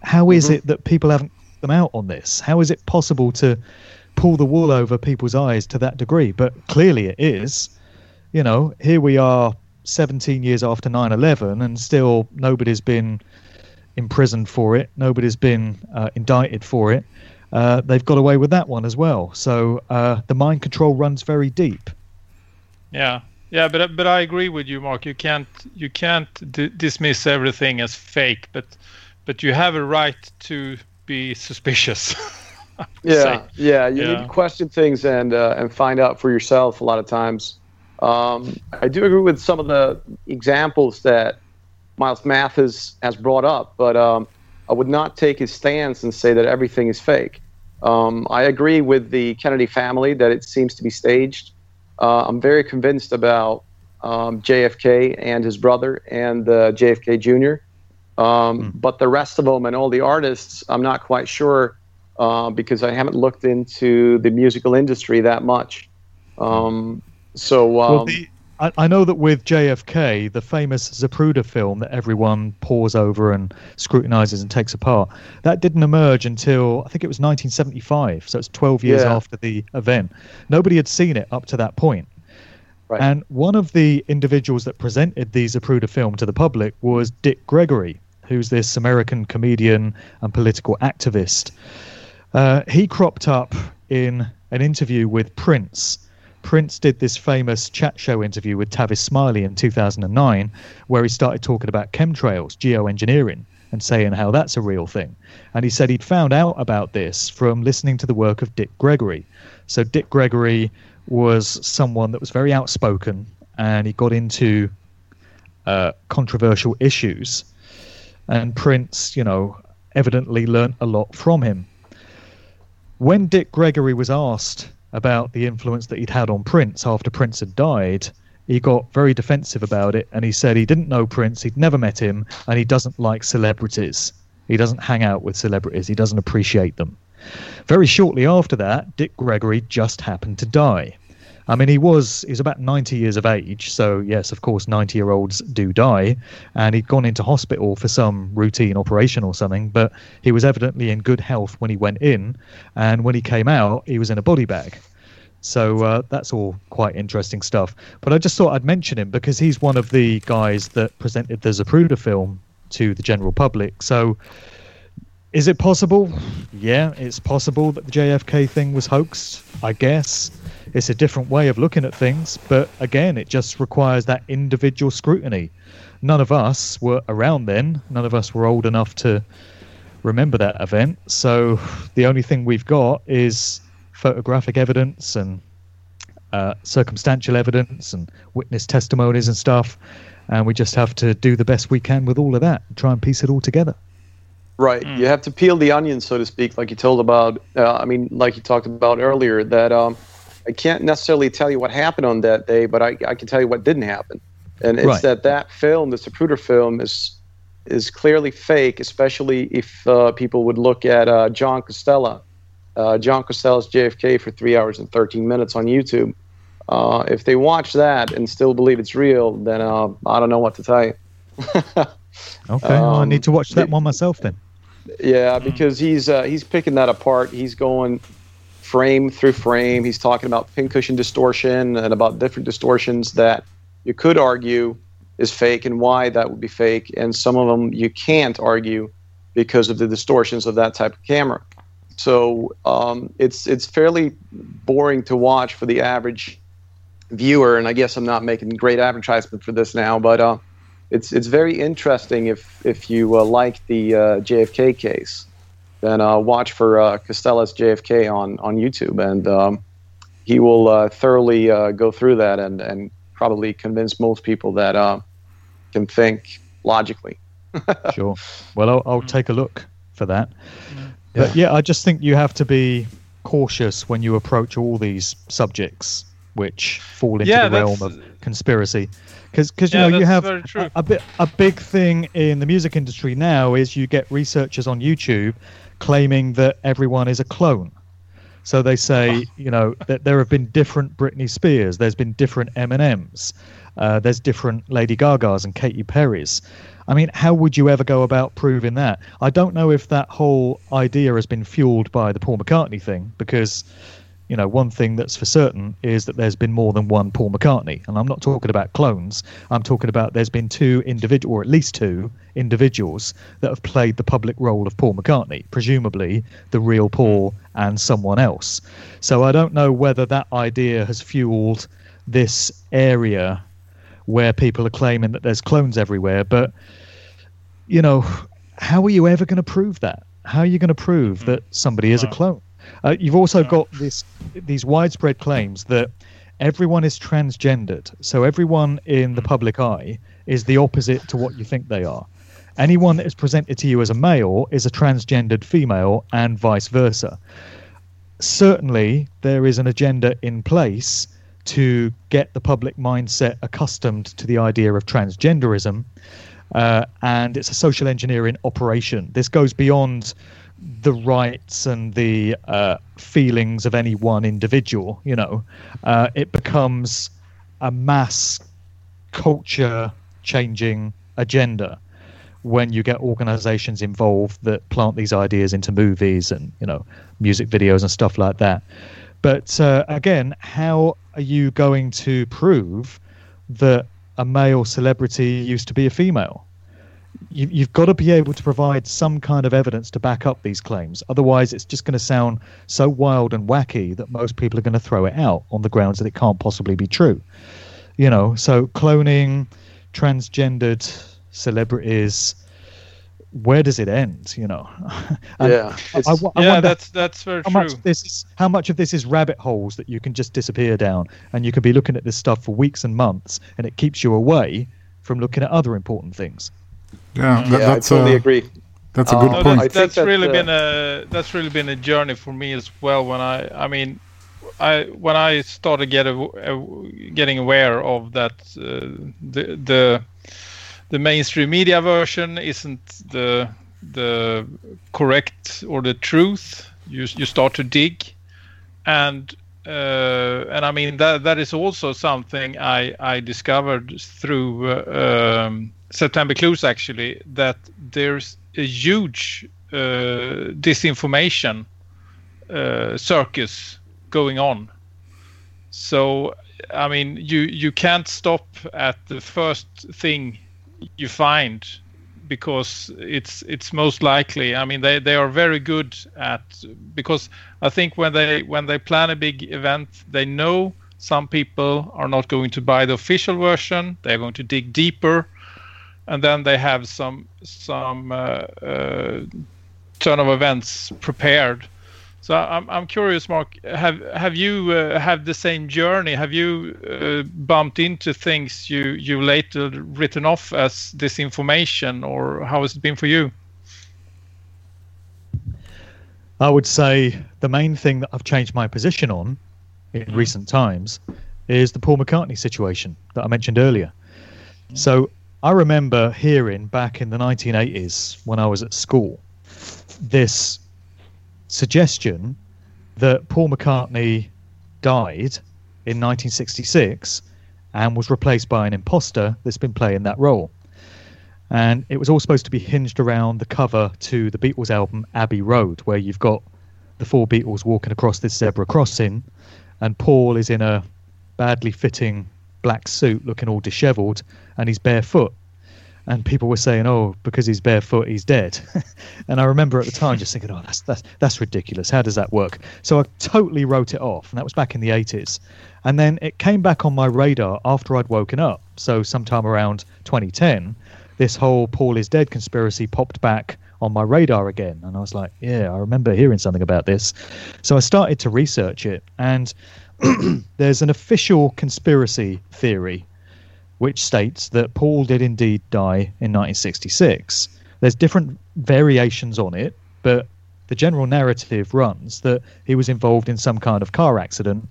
How is mm-hmm. it that people haven't them out on this? How is it possible to pull the wool over people's eyes to that degree? But clearly it is. You know, here we are 17 years after 9 11, and still nobody's been imprisoned for it, nobody's been uh, indicted for it. Uh, they've got away with that one as well. So uh, the mind control runs very deep.
Yeah, yeah, but but I agree with you, Mark. You can't you can't d- dismiss everything as fake, but but you have a right to be suspicious. <laughs>
yeah, say. yeah. You yeah. need to question things and uh, and find out for yourself. A lot of times, um, I do agree with some of the examples that Miles Mathis has brought up, but um, I would not take his stance and say that everything is fake. Um, I agree with the Kennedy family that it seems to be staged. Uh, I'm very convinced about um, JFK and his brother and uh, JFK Jr. Um, mm. But the rest of them and all the artists, I'm not quite sure uh, because I haven't looked into the musical industry that much. Um, so, well,
um, the, I, I, know that with JFK, the famous Zapruder film that everyone pores over and scrutinizes and takes apart, that didn't emerge until I think it was 1975. So it's 12 years yeah. after the event. Nobody had seen it up to that point. Right. And one of the individuals that presented the Zapruder film to the public was Dick Gregory, who's this American comedian and political activist. Uh, he cropped up in an interview with Prince Prince did this famous chat show interview with Tavis Smiley in 2009, where he started talking about chemtrails, geoengineering, and saying how that's a real thing. And he said he'd found out about this from listening to the work of Dick Gregory. So Dick Gregory was someone that was very outspoken, and he got into uh, controversial issues. And Prince, you know, evidently learnt a lot from him. When Dick Gregory was asked about the influence that he'd had on Prince after Prince had died, he got very defensive about it and he said he didn't know Prince, he'd never met him, and he doesn't like celebrities. He doesn't hang out with celebrities, he doesn't appreciate them. Very shortly after that, Dick Gregory just happened to die. I mean, he was he's about 90 years of age, so yes, of course, 90 year olds do die, and he'd gone into hospital for some routine operation or something, but he was evidently in good health when he went in, and when he came out, he was in a body bag. So uh, that's all quite interesting stuff. But I just thought I'd mention him because he's one of the guys that presented the Zapruder film to the general public. So is it possible? Yeah, it's possible that the JFK thing was hoaxed, I guess it's a different way of looking at things. But again, it just requires that individual scrutiny. None of us were around then. None of us were old enough to remember that event. So the only thing we've got is photographic evidence and uh, circumstantial evidence and witness testimonies and stuff. And we just have to do the best we can with all of that, and try and piece it all together.
Right. Mm. You have to peel the onion, so to speak, like you told about. Uh, I mean, like you talked about earlier, that um, I can't necessarily tell you what happened on that day, but I, I can tell you what didn't happen. And it's right. that that film, the Zapruder film, is is clearly fake, especially if uh, people would look at uh, John Costella, uh, John Costella's JFK for three hours and 13 minutes on YouTube. Uh, if they watch that and still believe it's real, then uh, I don't know what to tell you. <laughs>
okay, um, I need to watch that one myself then.
Yeah, because he's uh, he's picking that apart. He's going frame through frame. He's talking about pincushion distortion and about different distortions that you could argue is fake and why that would be fake, and some of them you can't argue because of the distortions of that type of camera. So um, it's it's fairly boring to watch for the average viewer, and I guess I'm not making great advertisement for this now, but uh, it's it's very interesting if if you uh, like the uh, JFK case, then uh, watch for uh, Costella's JFK on on YouTube, and um, he will uh, thoroughly go through that and and probably convince most people that can think logically. <laughs>
sure. Well, I'll, I'll, take a look for that. Yeah. But yeah, I just think you have to be cautious when you approach all these subjects which fall into yeah, the realm of conspiracy. Because because you yeah, know you have a, a, bit a big thing in the music industry now is you get researchers on YouTube claiming that everyone is a clone. So they say, you know, that there have been different Britney Spears, there's been different Eminems, uh, there's different Lady Gagas and Katy Perry's. I mean, how would you ever go about proving that? I don't know if that whole idea has been fueled by the Paul McCartney thing, because, you know, one thing that's for certain is that there's been more than one Paul McCartney. And I'm not talking about clones, I'm talking about there's been two individual, or at least two individuals that have played the public role of Paul McCartney, presumably the real Paul and someone else. So I don't know whether that idea has fueled this area where people are claiming that there's clones everywhere. But, you know, how are you ever going to prove that? How are you going to prove hmm. that somebody is a clone? Uh, you've also got this these widespread claims that everyone is transgendered. So everyone in the public eye is the opposite to what you think they are. Anyone that is presented to you as a male is a transgendered female, and vice versa. Certainly, there is an agenda in place to get the public mindset accustomed to the idea of transgenderism. Uh, and it's a social engineering operation. This goes beyond the rights and the uh, feelings of any one individual. You know, uh, it becomes a mass culture changing agenda when you get organizations involved that plant these ideas into movies and you know music videos and stuff like that but uh, again, how are you going to prove that a male celebrity used to be a female? You, you've got to be able to provide some kind of evidence to back up these claims. Otherwise, it's just going to sound so wild and wacky that most people are going to throw it out on the grounds that it can't possibly be true. You know, so cloning transgendered celebrities where does it end? You know. <laughs>
yeah,
I, I, I yeah, that's that's very
how
true.
Much this is, how much of this is rabbit holes that you can just disappear down, and you can be looking at this stuff for weeks and months, and it keeps you away from looking at other important things.
Yeah,
that, yeah I totally uh, agree.
That's a good uh, point.
That's, that's that, really uh, been a that's really been a journey for me as well. When I I mean, I when I started get a, a, getting aware of that uh, the the the mainstream media version isn't the the correct or the truth. You you start to dig, and uh, and I mean that that is also something I I discovered through uh, um, September Clues actually that there's a huge uh, disinformation uh, circus going on. So I mean you you can't stop at the first thing you find because it's it's most likely i mean they they are very good at because i think when they when they plan a big event they know some people are not going to buy the official version they're going to dig deeper and then they have some some uh, uh, turn of events prepared So I'm I'm curious, Mark. Have have you uh, had the same journey? Have you uh, bumped into things you you later written off as disinformation, or how has it been for you?
I would say the main thing that I've changed my position on in mm. recent times is the Paul McCartney situation that I mentioned earlier. Mm. So I remember hearing back in the 1980s when I was at school this suggestion that Paul McCartney died in 1966 and was replaced by an imposter that's been playing that role. And it was all supposed to be hinged around the cover to the Beatles album Abbey Road, where you've got the four Beatles walking across this zebra crossing, and Paul is in a badly fitting black suit looking all disheveled and he's barefoot and people were saying, "Oh, because he's barefoot, he's dead." <laughs> and I remember at the time just thinking, "Oh, that's that's that's ridiculous. How does that work?" So I totally wrote it off, and that was back in the 80s. And then it came back on my radar after I'd woken up. So sometime around 2010, this whole Paul is dead conspiracy popped back on my radar again, and I was like, "Yeah, I remember hearing something about this." So I started to research it, and <clears throat> there's an official conspiracy theory which states that Paul did indeed die in 1966. There's different variations on it, but the general narrative runs that he was involved in some kind of car accident.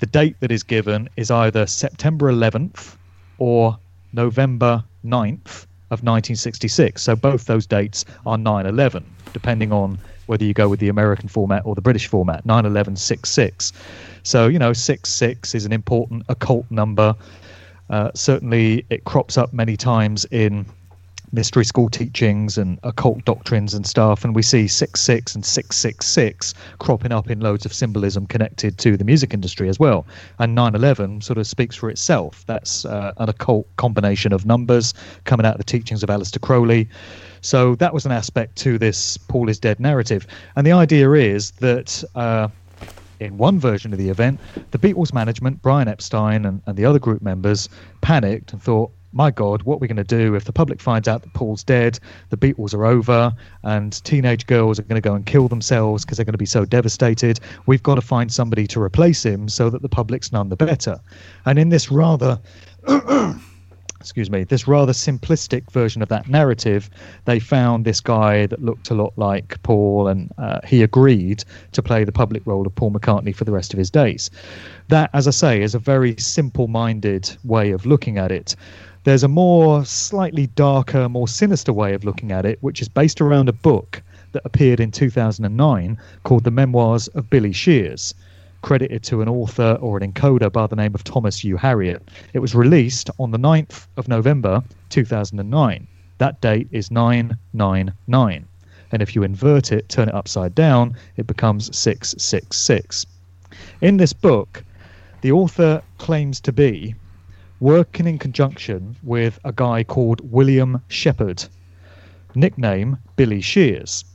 The date that is given is either September 11th or November 9th of 1966. So both those dates are 9 11, depending on whether you go with the American format or the British format 9 11 66. So, you know, 66 is an important occult number. Uh, certainly, it crops up many times in mystery school teachings and occult doctrines and stuff. And we see 66 and 666 cropping up in loads of symbolism connected to the music industry as well. And 9 11 sort of speaks for itself. That's uh, an occult combination of numbers coming out of the teachings of Aleister Crowley. So that was an aspect to this Paul is dead narrative. And the idea is that. Uh, in one version of the event, the Beatles management, Brian Epstein and, and the other group members, panicked and thought, my God, what are we going to do if the public finds out that Paul's dead, the Beatles are over, and teenage girls are going to go and kill themselves because they're going to be so devastated? We've got to find somebody to replace him so that the public's none the better. And in this rather <clears throat> excuse me, this rather simplistic version of that narrative, they found this guy that looked a lot like Paul, and uh, he agreed to play the public role of Paul McCartney for the rest of his days. That, as I say, is a very simple minded way of looking at it. There's a more slightly darker, more sinister way of looking at it, which is based around a book that appeared in 2009 called The Memoirs of Billy Shears credited to an author or an encoder by the name of Thomas Uharriet. It was released on the 9th of November 2009. That date is 999. And if you invert it, turn it upside down, it becomes 666. In this book, the author claims to be working in conjunction with a guy called William Shepherd, nickname Billy Shears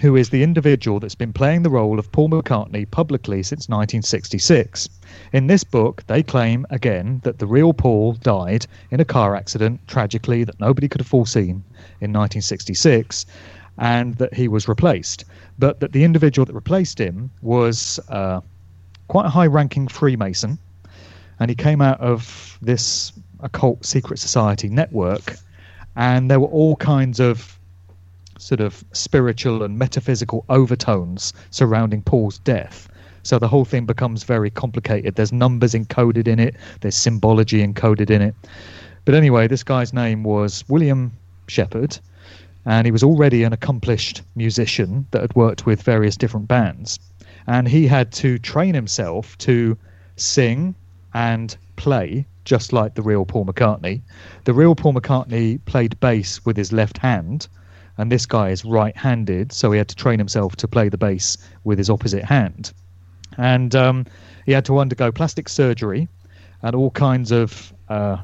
who is the individual that's been playing the role of Paul McCartney publicly since 1966. In this book, they claim again that the real Paul died in a car accident, tragically, that nobody could have foreseen in 1966, and that he was replaced. But that the individual that replaced him was uh, quite a high ranking Freemason, and he came out of this occult secret society network, and there were all kinds of sort of spiritual and metaphysical overtones surrounding Paul's death. So the whole thing becomes very complicated. There's numbers encoded in it, there's symbology encoded in it. But anyway, this guy's name was William Shepherd, and he was already an accomplished musician that had worked with various different bands. And he had to train himself to sing and play just like the real Paul McCartney. The real Paul McCartney played bass with his left hand, and this guy is right-handed, so he had to train himself to play the bass with his opposite hand, and um, he had to undergo plastic surgery and all kinds of uh,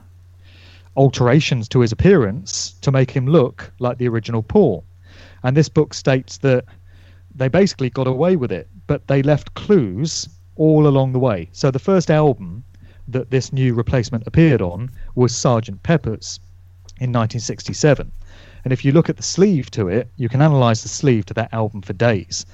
alterations to his appearance to make him look like the original Paul. And this book states that they basically got away with it, but they left clues all along the way. So the first album that this new replacement appeared on was Sergeant Pepper's in 1967. And if you look at the sleeve to it, you can analyze the sleeve to that album for days.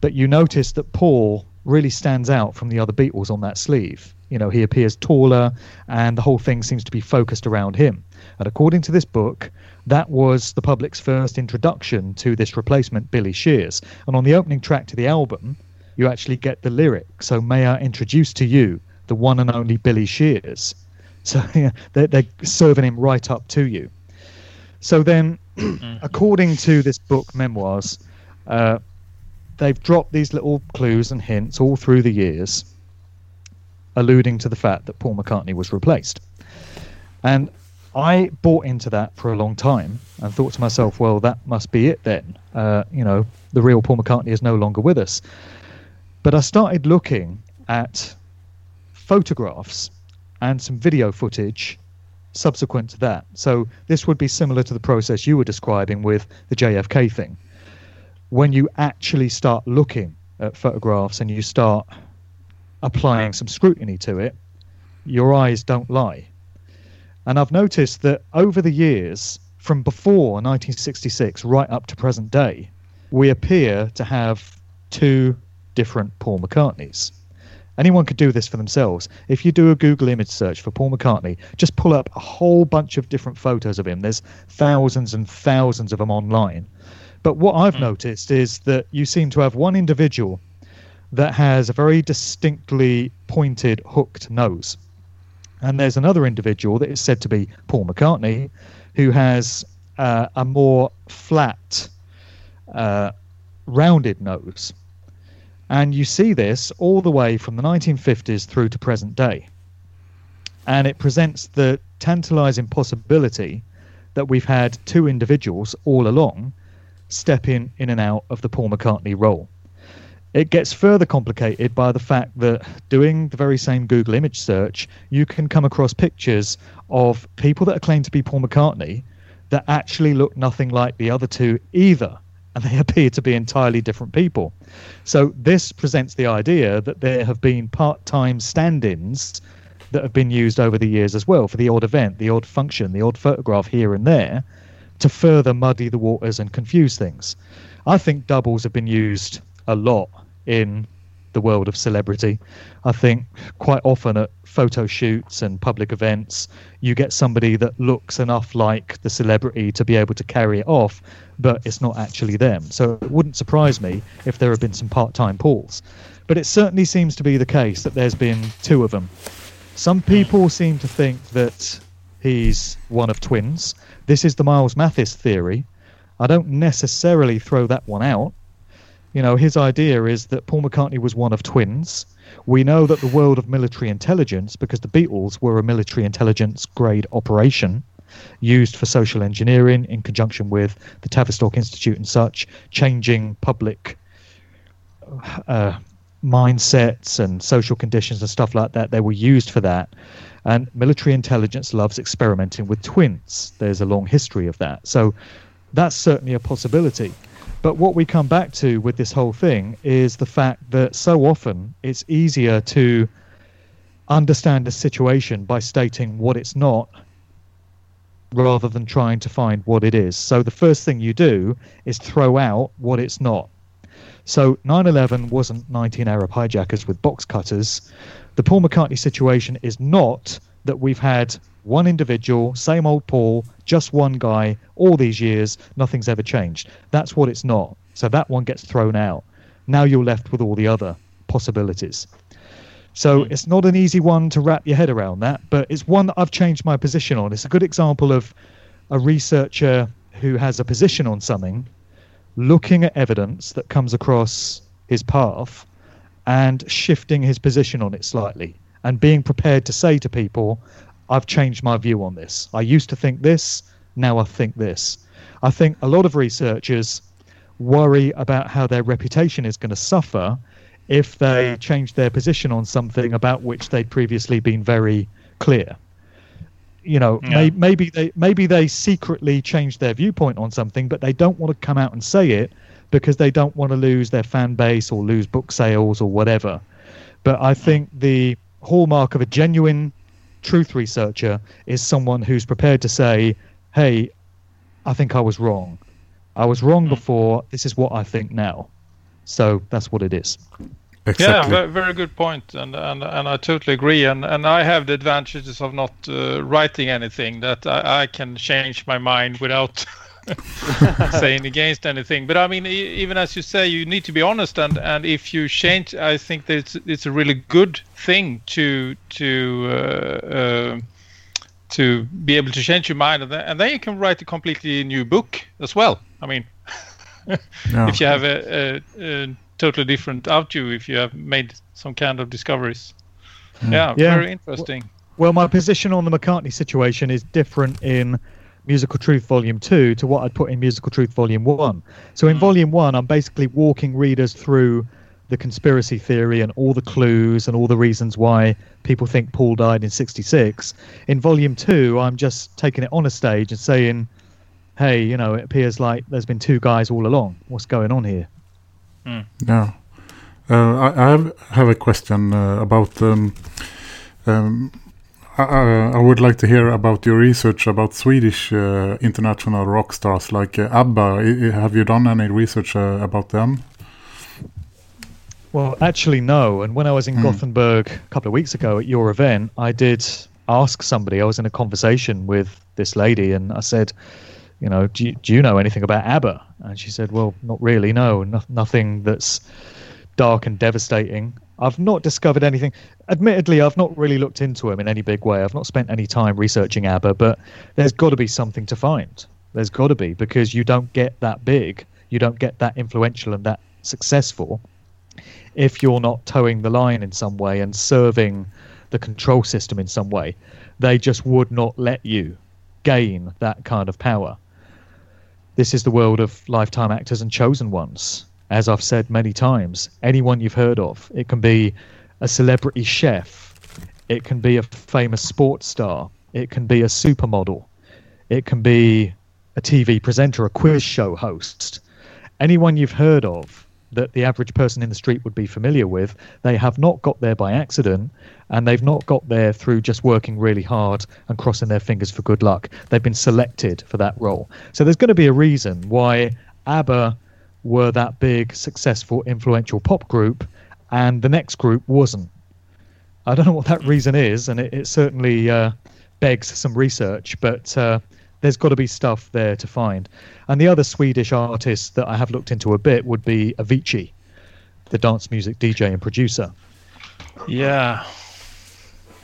but you notice that Paul really stands out from the other Beatles on that sleeve. You know, he appears taller, and the whole thing seems to be focused around him. And according to this book, that was the public's first introduction to this replacement, Billy Shears. And on the opening track to the album, you actually get the lyric. So, may I introduce to you the one and only Billy Shears? <laughs> So, yeah, they're, they're serving him right up to you. So, then, according to this book, Memoirs, uh, they've dropped these little clues and hints all through the years, alluding to the fact that Paul McCartney was replaced. And I bought into that for a long time and thought to myself, well, that must be it then. Uh, you know, the real Paul McCartney is no longer with us. But I started looking at photographs and some video footage subsequent to that. So this would be similar to the process you were describing with the JFK thing. When you actually start looking at photographs and you start applying some scrutiny to it, your eyes don't lie. And I've noticed that over the years, from before 1966 right up to present day, we appear to have two different Paul McCartneys. Anyone could do this for themselves. If you do a Google image search for Paul McCartney, just pull up a whole bunch of different photos of him. There's thousands and thousands of them online. But what I've mm. noticed is that you seem to have one individual that has a very distinctly pointed, hooked nose. And there's another individual that is said to be Paul McCartney who has uh, a more flat, uh, rounded nose. And you see this all the way from the 1950s through to present day. And it presents the tantalizing possibility that we've had two individuals all along step in, in and out of the Paul McCartney role. It gets further complicated by the fact that doing the very same Google image search, you can come across pictures of people that are claimed to be Paul McCartney that actually look nothing like the other two either and they <laughs> appear to be entirely different people. So this presents the idea that there have been part-time stand-ins that have been used over the years as well for the odd event, the odd function, the odd photograph here and there to further muddy the waters and confuse things. I think doubles have been used a lot in the world of celebrity. I think quite often at photo shoots and public events, you get somebody that looks enough like the celebrity to be able to carry it off, but it's not actually them. So it wouldn't surprise me if there have been some part time Pauls. But it certainly seems to be the case that there's been two of them. Some people seem to think that he's one of twins. This is the Miles Mathis theory. I don't necessarily throw that one out. You know, his idea is that Paul McCartney was one of twins. We know that the world of military intelligence, because the Beatles were a military intelligence grade operation, used for social engineering in conjunction with the Tavistock Institute and such, changing public uh, mindsets and social conditions and stuff like that. They were used for that. And military intelligence loves experimenting with twins. There's a long history of that. So that's certainly a possibility. But what we come back to with this whole thing is the fact that so often it's easier to understand a situation by stating what it's not rather than trying to find what it is. So the first thing you do is throw out what it's not. So 9 11 wasn't 19 Arab hijackers with box cutters. The Paul McCartney situation is not that we've had one individual, same old Paul, just one guy, all these years, nothing's ever changed. That's what it's not. So that one gets thrown out. Now you're left with all the other possibilities. So mm. it's not an easy one to wrap your head around that, but it's one that I've changed my position on. It's a good example of a researcher who has a position on something, looking at evidence that comes across his path and shifting his position on it slightly and being prepared to say to people, I've changed my view on this. I used to think this, now I think this. I think a lot of researchers worry about how their reputation is going to suffer if they change their position on something about which they'd previously been very clear. You know, yeah. may, maybe they maybe they secretly changed their viewpoint on something, but they don't want to come out and say it because they don't want to lose their fan base or lose book sales or whatever. But I think the hallmark of a genuine truth researcher is someone who's prepared to say, hey, I think I was wrong. I was wrong hmm. before. This is what I think now. So that's what it is.
Exactly. Yeah, very, good point, and and and I totally agree. And and I have the advantages of not uh, writing anything that I, I, can change my mind without <laughs> <laughs> saying against anything. But I mean, even as you say, you need to be honest, and and if you change, I think that it's it's a really good thing to to. Uh, uh, to be able to change your mind, and then, and then you can write a completely new book as well. I mean, <laughs> yeah. if you have a, a, a totally different outview if you have made some kind of discoveries. Mm. Yeah, yeah, very interesting.
Well, my position on the McCartney situation is different in Musical Truth Volume 2 to what I'd put in Musical Truth Volume 1. So in mm. Volume 1, I'm basically walking readers through the conspiracy theory and all the clues and all the reasons why people think Paul died in 66. In Volume 2, I'm just taking it on a stage and saying, hey, you know, it appears like there's been two guys all along. What's going on here?
Mm. Yeah. Uh, I, I have, have a question uh, about. Um, um, I, I, would like to hear about your research about Swedish uh, international rock stars like uh, ABBA. I, have you done any research uh, about them?
Well, actually, no. And when I was in mm. Gothenburg a couple of weeks ago at your event, I did ask somebody. I was in a conversation with this lady, and I said, you know, do you, do you know anything about ABBA? And she said, well, not really, no, no, nothing that's dark and devastating. I've not discovered anything. Admittedly, I've not really looked into them in any big way. I've not spent any time researching ABBA, but there's got to be something to find. There's got to be because you don't get that big, you don't get that influential and that successful if you're not toeing the line in some way and serving the control system in some way. They just would not let you gain that kind of power. This is the world of lifetime actors and chosen ones. As I've said many times, anyone you've heard of. It can be a celebrity chef, it can be a famous sports star, it can be a supermodel, it can be a TV presenter, a quiz show host. Anyone you've heard of that the average person in the street would be familiar with. They have not got there by accident, and they've not got there through just working really hard and crossing their fingers for good luck. They've been selected for that role. So there's going to be a reason why ABBA were that big, successful, influential pop group, and the next group wasn't. I don't know what that reason is, and it, it certainly uh, begs some research, but. Uh, there's got to be stuff there to find. And the other Swedish artist that I have looked into a bit would be Avicii, the dance music DJ and producer.
Yeah.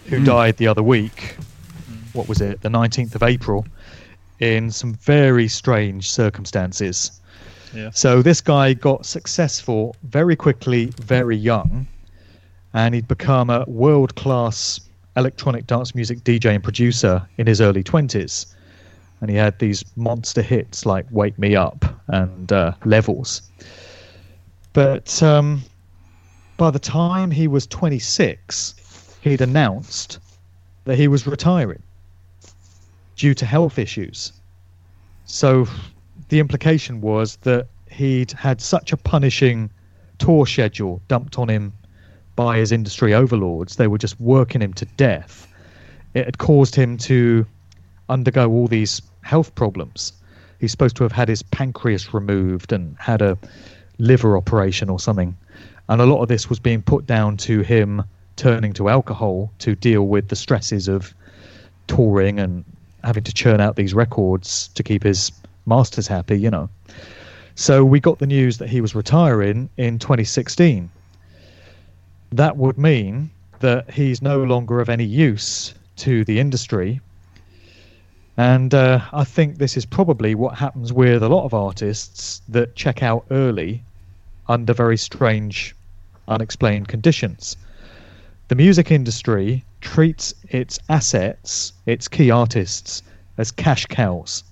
Who mm. died the other week. What was it? The 19th of April in some very strange circumstances. So this guy got successful very quickly, very young, and he'd become a world class electronic dance music DJ and producer in his early 20s and he had these monster hits like "Wake Me Up" and uh, "Levels." But um, by the time he was 26, he'd announced that he was retiring due to health issues. So the implication was that he'd had such a punishing tour schedule dumped on him by his industry overlords. They were just working him to death. It had caused him to undergo all these health problems. He's supposed to have had his pancreas removed and had a liver operation or something. And a lot of this was being put down to him turning to alcohol to deal with the stresses of touring and having to churn out these records to keep his masters happy, you know. So we got the news that he was retiring in 2016. That would mean that he's no longer of any use to the industry and uh, I think this is probably what happens with a lot of artists that check out early under very strange, unexplained conditions. The music industry treats its assets, its key artists, as cash cows.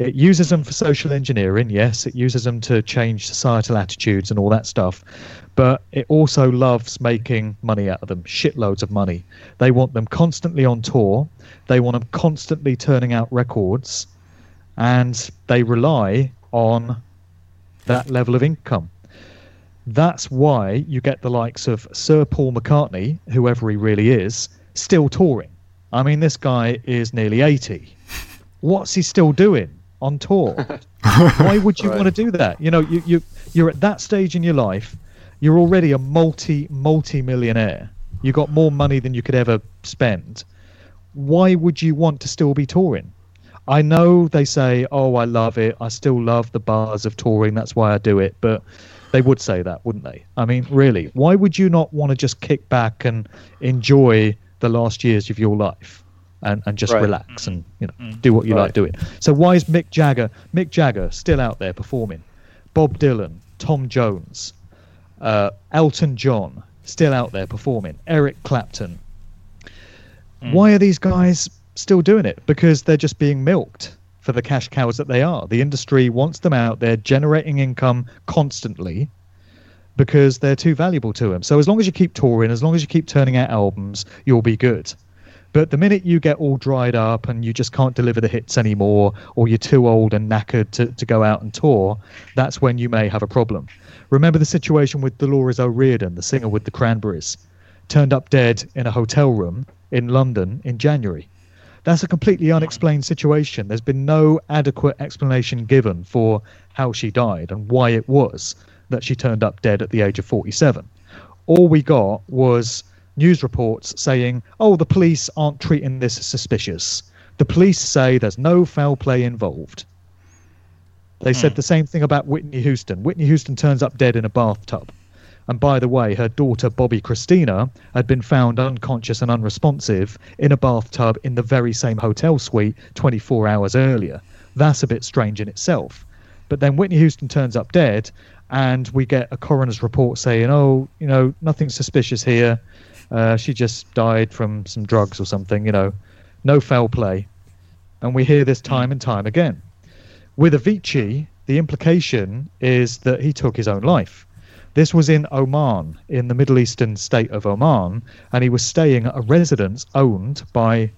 It uses them for social engineering, yes, it uses them to change societal attitudes and all that stuff, but it also loves making money out of them, shitloads of money. They want them constantly on tour, they want them constantly turning out records, and they rely on that level of income. That's why you get the likes of Sir Paul McCartney, whoever he really is, still touring. I mean, this guy is nearly 80. What's he still doing? On tour. <laughs> Why would you right. want to do that? You know, you, you you're at that stage in your life. You're already a multi multi millionaire. You got more money than you could ever spend. Why would you want to still be touring? I know they say, "Oh, I love it. I still love the bars of touring. That's why I do it." But they would say that, wouldn't they? I mean, really, why would you not want to just kick back and enjoy the last years of your life? And, and just right. relax and you know mm-hmm. do what you right. like doing. So why is Mick Jagger Mick Jagger still out there performing? Bob Dylan, Tom Jones, uh, Elton John still out there performing. Eric Clapton. Mm. Why are these guys still doing it? Because they're just being milked for the cash cows that they are. The industry wants them out there generating income constantly because they're too valuable to them. So as long as you keep touring, as long as you keep turning out albums, you'll be good. But the minute you get all dried up and you just can't deliver the hits anymore, or you're too old and knackered to, to go out and tour, that's when you may have a problem. Remember the situation with Dolores O'Riordan, the singer with the Cranberries, turned up dead in a hotel room in London in January. That's a completely unexplained situation. There's been no adequate explanation given for how she died and why it was that she turned up dead at the age of 47. All we got was news reports saying, oh, the police aren't treating this suspicious. The police say there's no foul play involved. They said hmm. the same thing about Whitney Houston. Whitney Houston turns up dead in a bathtub. And by the way, her daughter Bobbi Kristina, had been found unconscious and unresponsive in a bathtub in the very same hotel suite 24 hours earlier. That's a bit strange in itself. But then Whitney Houston turns up dead, and we get a coroner's report saying, oh, you know, nothing suspicious here. Uh, she just died from some drugs or something, you know. No foul play. And we hear this time and time again. With Avicii, the implication is that he took his own life. This was in Oman, in the Middle Eastern state of Oman, and he was staying at a residence owned by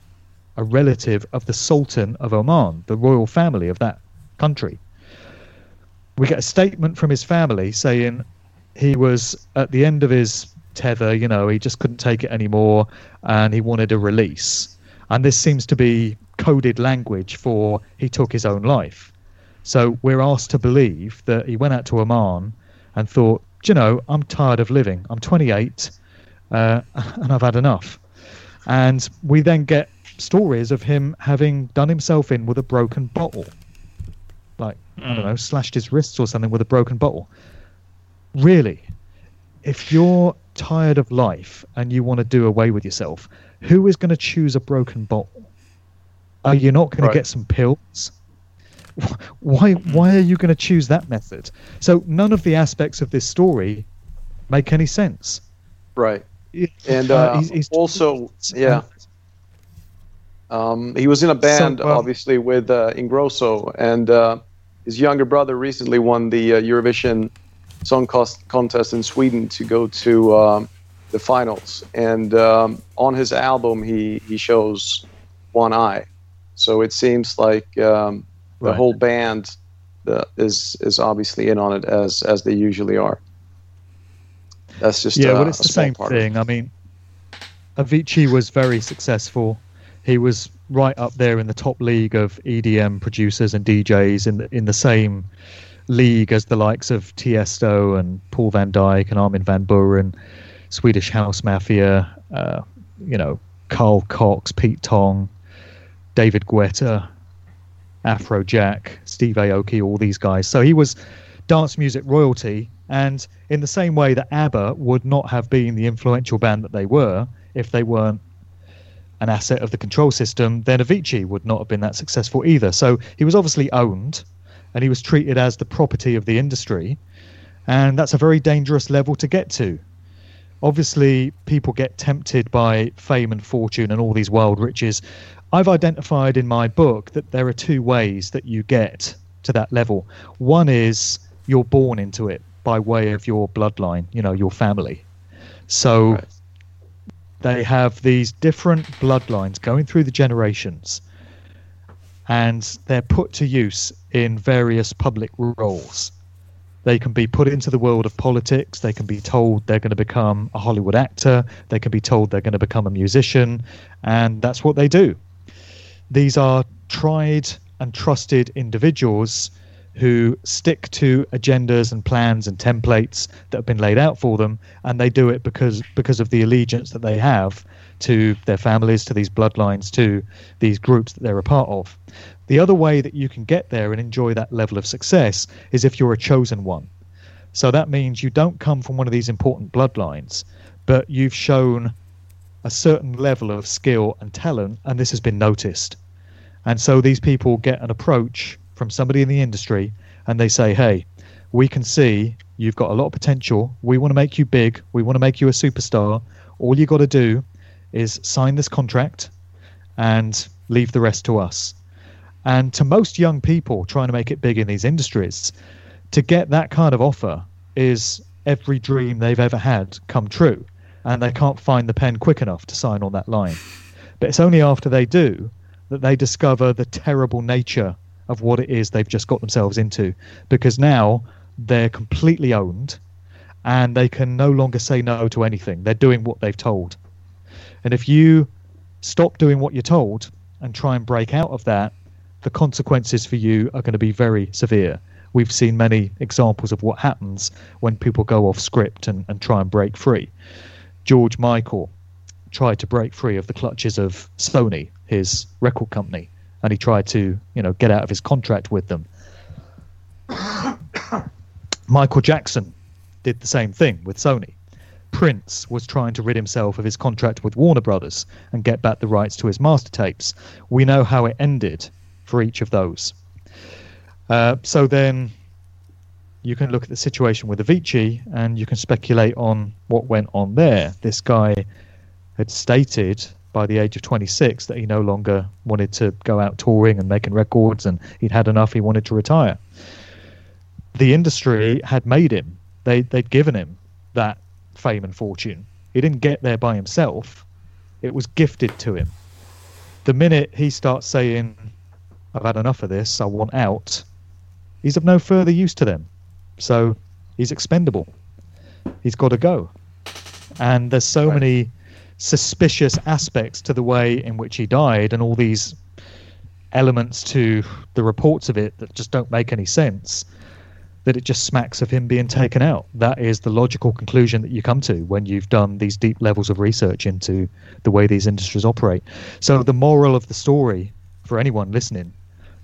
a relative of the Sultan of Oman, the royal family of that country. We get a statement from his family saying he was at the end of his tether. You know, he just couldn't take it anymore, and he wanted a release. And this seems to be coded language for he took his own life. So we're asked to believe that he went out to Oman and thought, you know, I'm tired of living. I'm 28, uh, <laughs> and I've had enough. And we then get stories of him having done himself in with a broken bottle, like. I don't hmm. know, slashed his wrists or something with a broken bottle. Really, if you're tired of life and you want to do away with yourself, who is going to choose a broken bottle? Are you not going right. to get some pills? Why why are you going to choose that method? So none of the aspects of this story make any sense.
Right. And uh, uh, he's, he's also yeah. Um, he was in a band, so, obviously, with uh, Ingrosso, and uh, his younger brother recently won the uh, Eurovision song cost, contest in Sweden to go to um, the finals. And um, on his album, he, he shows one eye. So it seems like um, the right. whole band uh, is is obviously in on it as as they usually are. That's just
yeah, uh, but it's the same thing. I mean, Avicii was very successful. He was right up there in the top league of EDM producers and DJs in the, in the same league as the likes of Tiesto and Paul van Dyk and Armin van Buuren, Swedish House Mafia, uh, you know, Carl Cox, Pete Tong, David Guetta, Afrojack, Steve Aoki, all these guys. So he was dance music royalty. And in the same way that ABBA would not have been the influential band that they were if they weren't an asset of the control system, then Avicii would not have been that successful either. So he was obviously owned and he was treated as the property of the industry. And that's a very dangerous level to get to. Obviously, people get tempted by fame and fortune and all these wild riches. I've identified in my book that there are two ways that you get to that level. One is you're born into it by way of your bloodline, you know, your family. So right. they have these different bloodlines going through the generations and they're put to use in various public roles. They can be put into the world of politics. They can be told they're going to become a Hollywood actor. They can be told they're going to become a musician. And that's what they do. These are tried and trusted individuals who stick to agendas and plans and templates that have been laid out for them and they do it because because of the allegiance that they have to their families to these bloodlines to these groups that they're a part of the other way that you can get there and enjoy that level of success is if you're a chosen one so that means you don't come from one of these important bloodlines but you've shown a certain level of skill and talent and this has been noticed and so these people get an approach from somebody in the industry and they say, hey, we can see you've got a lot of potential. We want to make you big. We want to make you a superstar. All you got to do is sign this contract and leave the rest to us. And to most young people trying to make it big in these industries, to get that kind of offer is every dream they've ever had come true. And they can't find the pen quick enough to sign on that line. But it's only after they do that they discover the terrible nature of what it is they've just got themselves into because now they're completely owned and they can no longer say no to anything. They're doing what they've told. And if you stop doing what you're told and try and break out of that, the consequences for you are going to be very severe. We've seen many examples of what happens when people go off script and, and try and break free. George Michael tried to break free of the clutches of Sony, his record company, and he tried to, you know, get out of his contract with them. <coughs> Michael Jackson did the same thing with Sony. Prince was trying to rid himself of his contract with Warner Brothers and get back the rights to his master tapes. We know how it ended for each of those. Uh, so then you can look at the situation with Avicii and you can speculate on what went on there. This guy had stated by the age of 26 that he no longer wanted to go out touring and making records and he'd had enough he wanted to retire the industry had made him they they'd given him that fame and fortune. He didn't get there by himself. It was gifted to him. The minute he starts saying i've had enough of this. I want out he's of no further use to them. So he's expendable. He's got to go. And there's so right. many suspicious aspects to the way in which he died and all these elements to the reports of it that just don't make any sense that it just smacks of him being taken out. That is the logical conclusion that you come to when you've done these deep levels of research into the way these industries operate. So the moral of the story for anyone listening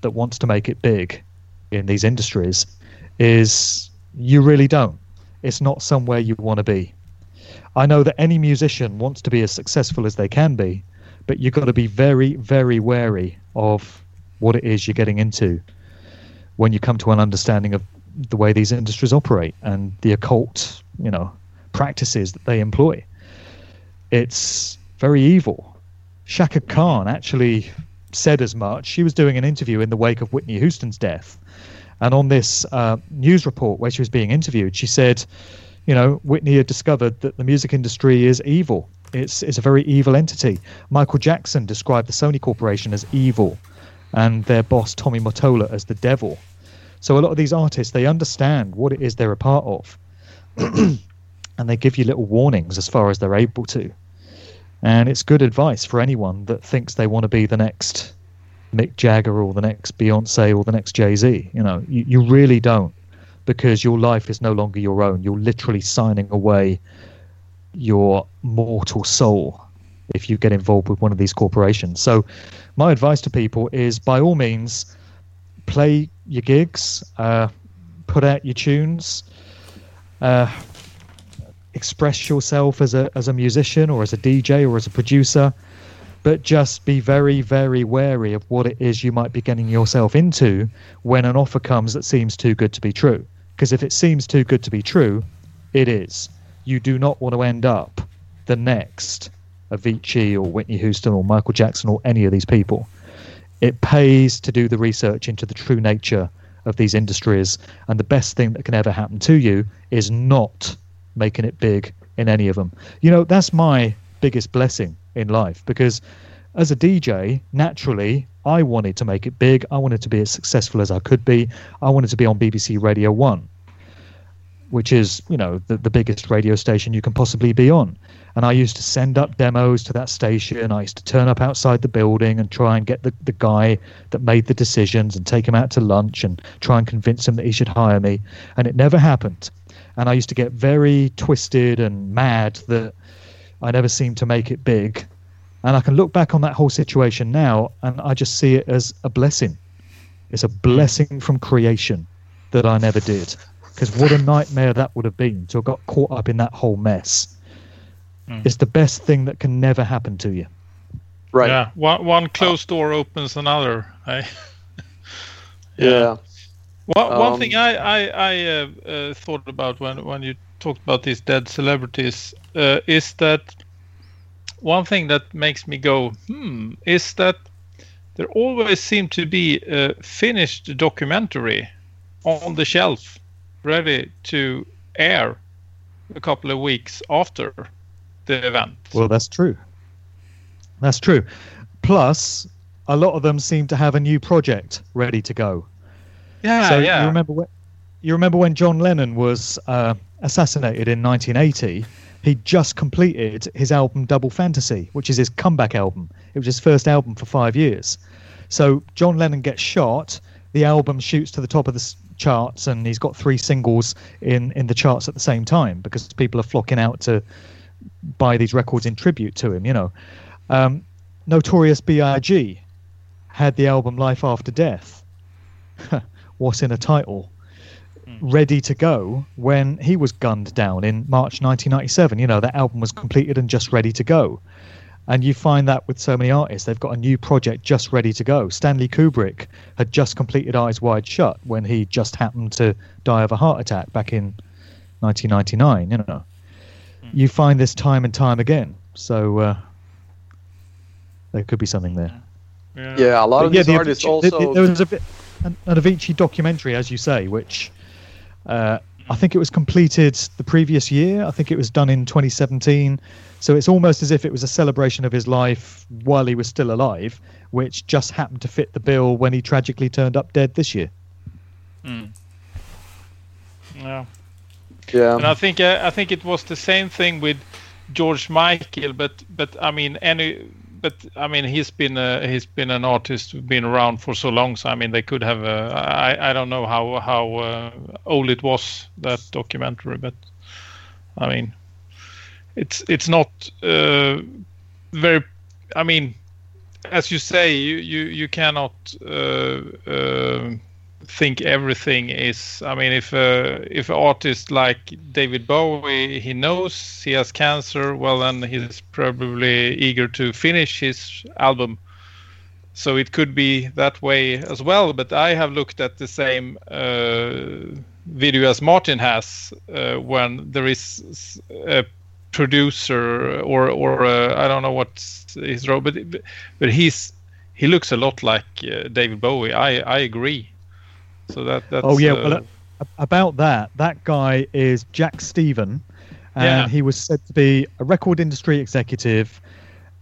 that wants to make it big in these industries is you really don't. It's not somewhere you want to be. I know that any musician wants to be as successful as they can be, but you've got to be very, very wary of what it is you're getting into when you come to an understanding of the way these industries operate and the occult, you know, practices that they employ. It's very evil. Chaka Khan actually said as much. She was doing an interview in the wake of Whitney Houston's death. And on this uh, news report where she was being interviewed, she said, you know, Whitney had discovered that the music industry is evil. It's it's a very evil entity. Michael Jackson described the Sony Corporation as evil, and their boss Tommy Mottola as the devil. So a lot of these artists they understand what it is they're a part of, <clears throat> and they give you little warnings as far as they're able to. And it's good advice for anyone that thinks they want to be the next Mick Jagger or the next Beyonce or the next Jay Z. You know, you, you really don't because your life is no longer your own. You're literally signing away your mortal soul if you get involved with one of these corporations. So, my advice to people is by all means, play your gigs, uh, put out your tunes, uh, express yourself as a as a musician or as a DJ or as a producer, but just be very very wary of what it is you might be getting yourself into when an offer comes that seems too good to be true. Because if it seems too good to be true, it is. You do not want to end up the next Avicii or Whitney Houston or Michael Jackson or any of these people. It pays to do the research into the true nature of these industries. And the best thing that can ever happen to you is not making it big in any of them. You know, that's my biggest blessing in life because as a DJ, naturally, I wanted to make it big. I wanted to be as successful as I could be. I wanted to be on BBC Radio 1, which is, you know, the, the biggest radio station you can possibly be on. And I used to send up demos to that station. I used to turn up outside the building and try and get the, the guy that made the decisions and take him out to lunch and try and convince him that he should hire me. And it never happened. And I used to get very twisted and mad that I never seemed to make it big. And I can look back on that whole situation now and I just see it as a blessing. It's a blessing from creation that I never did. Because what a nightmare that would have been to have got caught up in that whole mess. Mm. It's the best thing that can never happen to you.
Right. Yeah. One, one closed door opens another. <laughs> I,
yeah. yeah.
One, um, one thing I I, I uh, uh, thought about when when you talked about these dead celebrities uh, is that one thing that makes me go hmm is that there always seem to be a finished documentary on the shelf ready to air a couple of weeks after the event.
Well, that's true. That's true. Plus, a lot of them seem to have a new project ready to go.
Yeah, so yeah.
You remember when, you remember when John Lennon was uh, assassinated in 1980? He just completed his album Double Fantasy, which is his comeback album. It was his first album for five years. So John Lennon gets shot. The album shoots to the top of the charts, and he's got three singles in in the charts at the same time because people are flocking out to buy these records in tribute to him. You know, um, Notorious B.I.G. had the album Life After Death. <laughs> What's in a title? Hmm. Ready to go when he was gunned down in March 1997. You know, that album was completed and just ready to go. And you find that with so many artists, they've got a new project just ready to go. Stanley Kubrick had just completed Eyes Wide Shut when he just happened to die of a heart attack back in 1999. You know, you find this time and time again. So uh, there could be something there.
Yeah, yeah a lot of yeah, these the artists Avicii, also.
there was a bit, an, an Avicii documentary, as you say, which uh, I think it was completed the previous year. I think it was done in 2017. So it's almost as if it was a celebration of his life while he was still alive, which just happened to fit the bill when he tragically turned up dead this year.
Mm. Yeah.
Yeah.
And I think uh, I think it was the same thing with George Michael, but but I mean any but I mean he's been a, he's been an artist been around for so long. So I mean they could have I I don't know how how uh, old it was that documentary, but I mean it's it's not uh, very. I mean, as you say, you you you cannot. Uh, uh, think everything is i mean if uh, if an artist like david bowie he knows he has cancer well then he's probably eager to finish his album. So it could be that way as well but i have looked at the same uh, video as martin has uh, when there is a producer or or uh, i don't know what his role but but he's he looks a lot like uh, david bowie. I i agree so that that's,
oh yeah, well, uh, about that, that guy is Jack Steven, and yeah. he was said to be a record industry executive.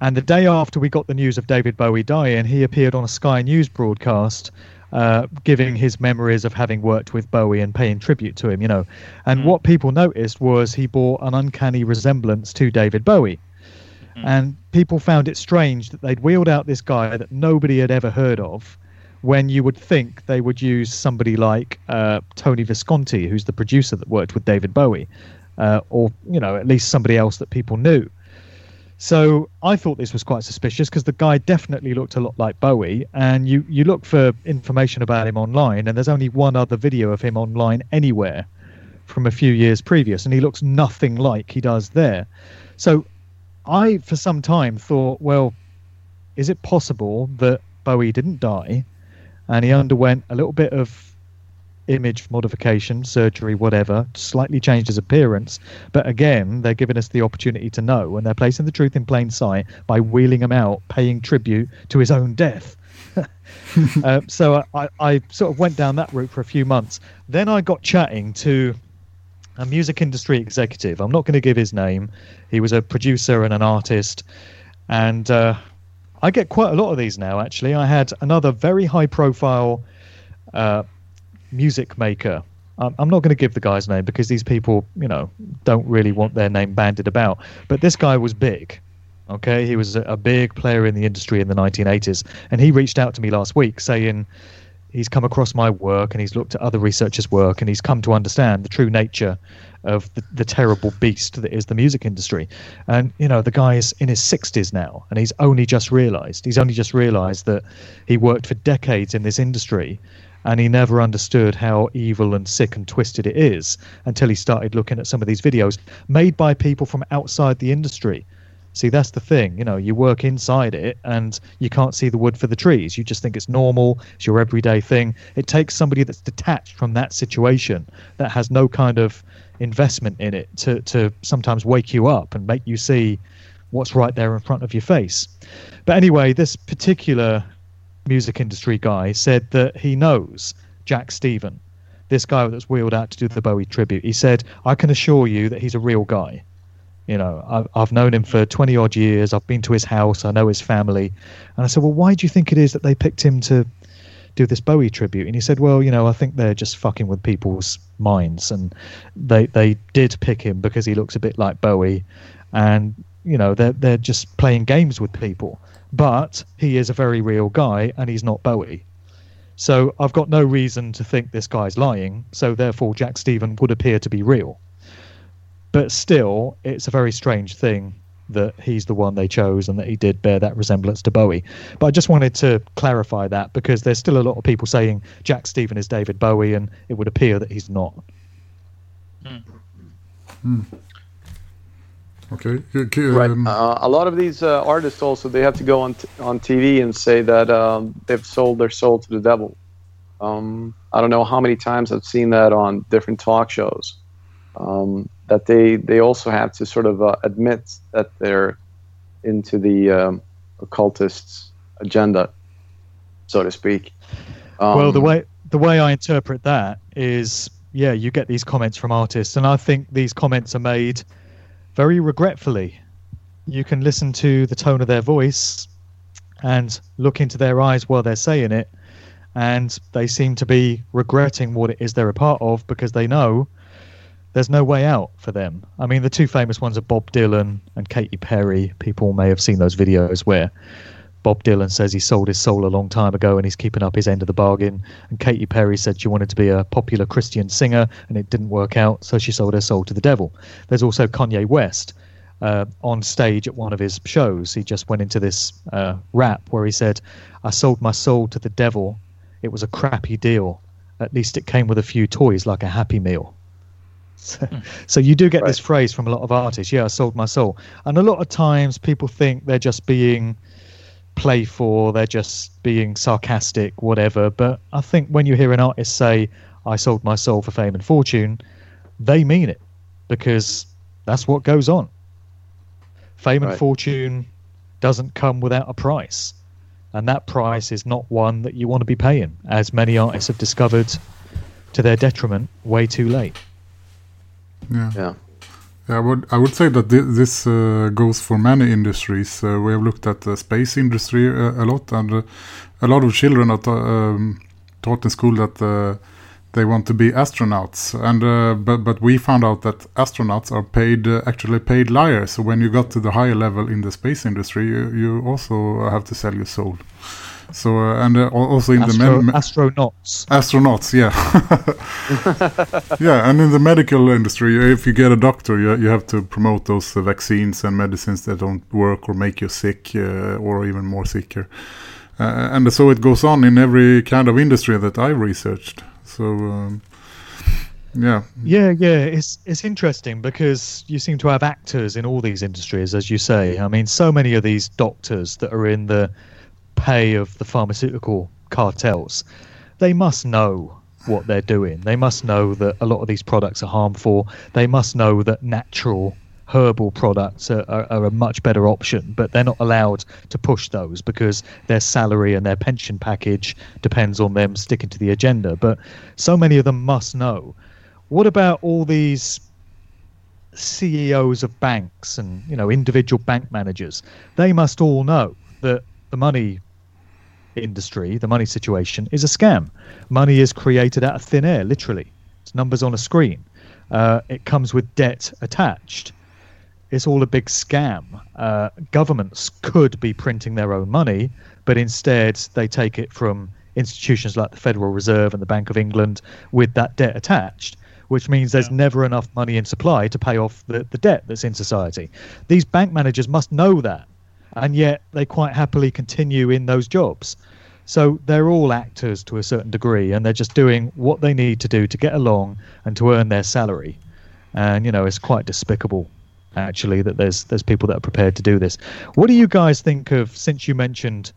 And the day after we got the news of David Bowie dying, he appeared on a Sky News broadcast, uh, giving his memories of having worked with Bowie and paying tribute to him. You know, and mm. what people noticed was he bore an uncanny resemblance to David Bowie. Mm. And people found it strange that they'd wheeled out this guy that nobody had ever heard of, when you would think they would use somebody like uh, Tony Visconti, who's the producer that worked with David Bowie, uh, or you know at least somebody else that people knew. So I thought this was quite suspicious because the guy definitely looked a lot like Bowie, and you you look for information about him online, and there's only one other video of him online anywhere from a few years previous, and he looks nothing like he does there. So I, for some time, thought, well, is it possible that Bowie didn't die? And he underwent a little bit of image modification, surgery, whatever, slightly changed his appearance. But again, they're giving us the opportunity to know, and they're placing the truth in plain sight by wheeling him out, paying tribute to his own death. <laughs> uh, so I, I sort of went down that route for a few months. Then I got chatting to a music industry executive. I'm not going to give his name. He was a producer and an artist. And uh, I get quite a lot of these now. Actually, I had another very high-profile uh, music maker I'm not going to give the guy's name because these people, you know, don't really want their name banded about. But this guy was big. Okay, he was a, big player in the industry in the 1980s, and he reached out to me last week saying he's come across my work and he's looked at other researchers' work and he's come to understand the true nature of the, the terrible beast that is the music industry. And you know, the guy is in his 60s now, and he's only just realised he's only just realised that he worked for decades in this industry and he never understood how evil and sick and twisted it is until he started looking at some of these videos made by people from outside the industry. See, that's the thing. You know, you work inside it and you can't see the wood for the trees. You just think it's normal, it's your everyday thing. It takes somebody that's detached from that situation, that has no kind of investment in it, to, to sometimes wake you up and make you see what's right there in front of your face. But anyway, this particular music industry guy said that he knows Jack Steven, this guy that's wheeled out to do the Bowie tribute. He said, I can assure you that he's a real guy. You know, I've, I've known him for 20 odd years. I've been to his house. I know his family. And I said, Well, why do you think it is that they picked him to do this Bowie tribute? And he said, Well, you know, I think they're just fucking with people's minds. And they, they did pick him because he looks a bit like Bowie. And, you know, they're, they're just playing games with people but he is a very real guy and he's not Bowie. So I've got no reason to think this guy's lying, so therefore Jack Steven would appear to be real. But still, it's a very strange thing that he's the one they chose and that he did bear that resemblance to Bowie. But I just wanted to clarify that because there's still a lot of people saying Jack Steven is David Bowie and it would appear that he's not.
Hmm. Hmm. Okay.
right. Um, uh, a lot of these uh, artists also they have to go on t- on TV and say that um, they've sold their soul to the devil. Um, I don't know how many times I've seen that on different talk shows. Um, that they they also have to sort of uh, admit that they're into the um, occultists' agenda, so to speak.
well, the um, way the way I interpret that is, yeah, you get these comments from artists, and I think these comments are made very regretfully. You can listen to the tone of their voice and look into their eyes while they're saying it, and they seem to be regretting what it is they're a part of because they know there's no way out for them. I mean, the two famous ones are Bob Dylan and Katy Perry. People may have seen those videos where Bob Dylan says he sold his soul a long time ago and he's keeping up his end of the bargain. And Katy Perry said she wanted to be a popular Christian singer and it didn't work out, so she sold her soul to the devil. There's also Kanye West. Uh, on stage at one of his shows, he just went into this uh, rap where he said, I sold my soul to the devil. It was a crappy deal. At least it came with a few toys like a Happy Meal. <laughs> So, so you do get right. this phrase from a lot of artists. Yeah, I sold my soul. And a lot of times people think they're just being playful, they're just being sarcastic, whatever. But I think when you hear an artist say, I sold my soul for fame and fortune, they mean it because that's what goes on. Fame right. and fortune doesn't come without a price. And that price is not one that you want to be paying, as many artists have discovered to their detriment way too late.
Yeah. Yeah. I would I would say that th this uh, goes for many industries. Uh, we have looked at the space industry uh, a lot, and uh, a lot of children are um, taught in school that uh, they want to be astronauts. And uh, but but we found out that astronauts are paid actually paid liars. So when you got to the higher level in the space industry, you, you also have to sell your soul. So uh, and uh, also in
Astro- the astronauts.
Astronauts, yeah, <laughs> yeah, and in the medical industry, if you get a doctor, you you have to promote those uh, vaccines and medicines that don't work or make you sick uh, or even more sicker. Uh, and so it goes on in every kind of industry that I researched. So. Um, yeah.
Yeah, yeah. It's it's interesting because you seem to have actors in all these industries, as you say. I mean, so many of these doctors that are in the pay of the pharmaceutical cartels, they must know what they're doing. They must know that a lot of these products are harmful. They must know that natural herbal products are, are, are, a much better option, but they're not allowed to push those because their salary and their pension package depends on them sticking to the agenda. But so many of them must know. What about all these CEOs of banks and you know individual bank managers? They must all know that the money industry, the money situation, is a scam. Money is created out of thin air, literally. It's numbers on a screen. Uh, it comes with debt attached. It's all a big scam. Uh, governments could be printing their own money, but instead they take it from institutions like the Federal Reserve and the Bank of England with that debt attached, which means there's yeah. never enough money in supply to pay off the, the debt that's in society. These bank managers must know that, and yet they quite happily continue in those jobs. So they're all actors to a certain degree, and they're just doing what they need to do to get along and to earn their salary. And you know, it's quite despicable, actually, that there's there's people that are prepared to do this. What do you guys think of? Since you mentioned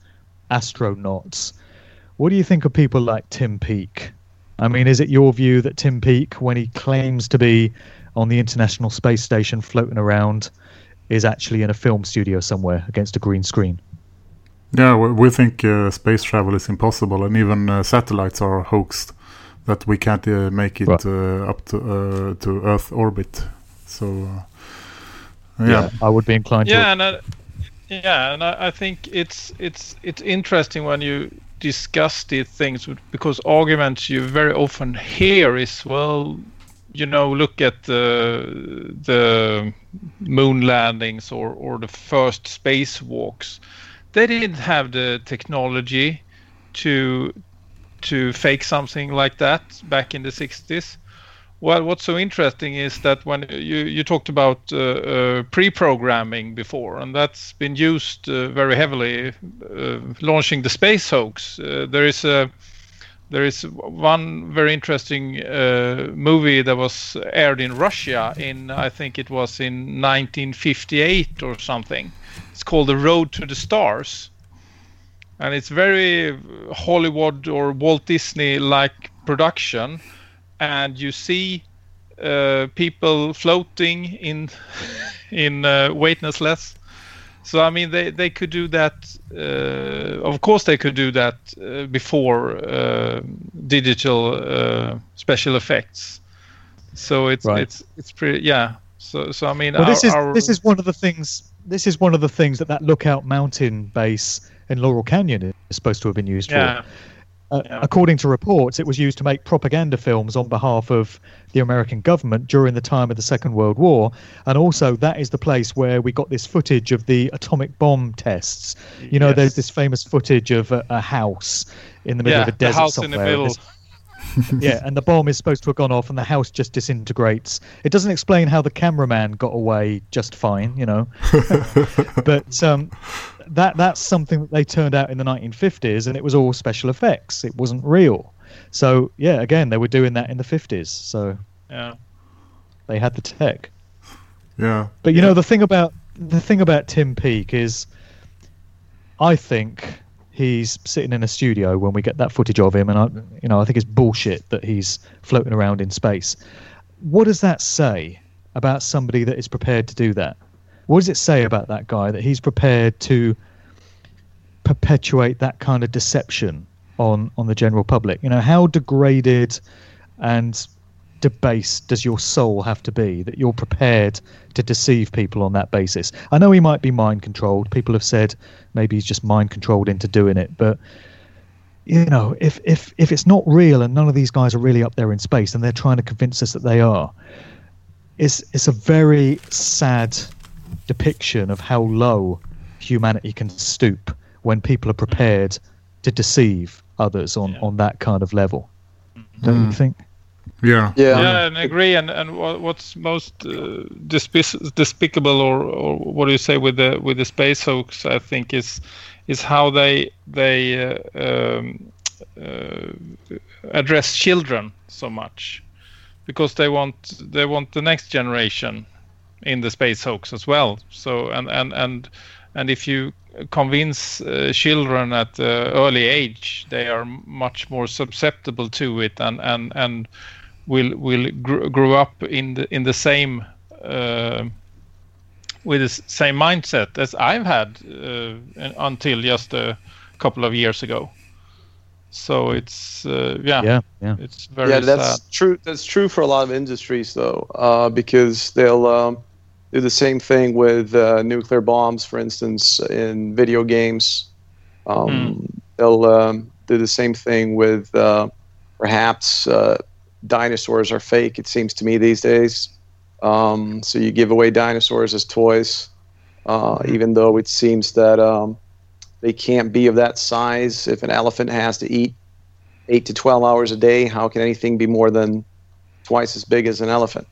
astronauts, what do you think of people like Tim Peake? I mean, is it your view that Tim Peake, when he claims to be on the International Space Station floating around, is actually in a film studio somewhere against a green screen?
Yeah, we think uh, space travel is impossible, and even uh, satellites are hoaxed. That we can't uh, make it right. Uh, up to uh, to Earth orbit. So, uh, yeah. yeah.
I would be inclined.
Yeah, to... and I, yeah, and I, I think it's it's it's interesting when you discuss these things because arguments you very often hear is well you know look at the the moon landings or or the first spacewalks they didn't have the technology to to fake something like that back in the 60s. Well, what's so interesting is that when you, you talked about uh, uh, pre-programming before, and that's been used uh, very heavily, uh, launching the space hoax. Uh, there is a there is one very interesting uh, movie that was aired in Russia in I think it was in 1958 or something, it's called The Road to the Stars. And it's very Hollywood or Walt Disney like production. And you see uh, people floating in <laughs> in uh, weightlessness. So I mean, they, they could do that. Uh, of course, they could do that uh, before uh, digital uh, special effects. So it's right. it's it's pretty yeah. So so I mean,
well, our, this is our... this is one of the things this is one of the things that that Lookout Mountain base in Laurel Canyon is supposed to have been used yeah. for. Uh, yeah. According to reports, it was used to make propaganda films on behalf of the American government during the time of the Second World War. And also, that is the place where we got this footage of the atomic bomb tests. You know, yes. there's this famous footage of a, a house in the middle
yeah,
of a desert
the house
somewhere.
In the middle. <laughs>
yeah, and the bomb is supposed to have gone off, and the house just disintegrates. It doesn't explain how the cameraman got away just fine, you know. <laughs> but um, that that's something that they turned out in the 1950s, and it was all special effects. It wasn't real. So yeah, again, they were doing that in the 50s. So
yeah,
they had the tech.
Yeah.
But you know the thing about the thing about Tim Peake is, I think he's sitting in a studio when we get that footage of him, and I, you know, I think it's bullshit that he's floating around in space. What does that say about somebody that is prepared to do that? What does it say about that guy that he's prepared to perpetuate that kind of deception on on the general public? You know, how degraded and debased does your soul have to be that you're prepared to deceive people on that basis? I know he might be mind controlled. People have said maybe he's just mind controlled into doing it, but you know, if if if it's not real and none of these guys are really up there in space and they're trying to convince us that they are, it's it's a very sad depiction of how low humanity can stoop when people are prepared to deceive others on, yeah. on that kind of level. Don't mm. you think?
Yeah,
yeah, yeah, and I agree. And and what's most uh, despic- despicable, or, or what do you say with the with the space hoax? I think is is how they they uh, um, uh, address children so much, because they want they want the next generation in the space hoax as well. So and and and and if you convince uh, children at the early age, they are much more susceptible to it and and and will will gr- grow up in the in the same uh, with the same mindset as I've had uh, until just a couple of years ago. So it's uh, yeah,
yeah, yeah,
it's very
yeah. That's
sad.
true. That's true for a lot of industries though, uh, because they'll um, do the same thing with uh, nuclear bombs, for instance, in video games. Um, mm. They'll um, do the same thing with uh, perhaps dinosaurs are fake. It seems to me these days. Um, so you give away dinosaurs as toys, uh, even though it seems that um, they can't be of that size. If an elephant has to eat eight to twelve hours a day, how can anything be more than twice as big as an elephant?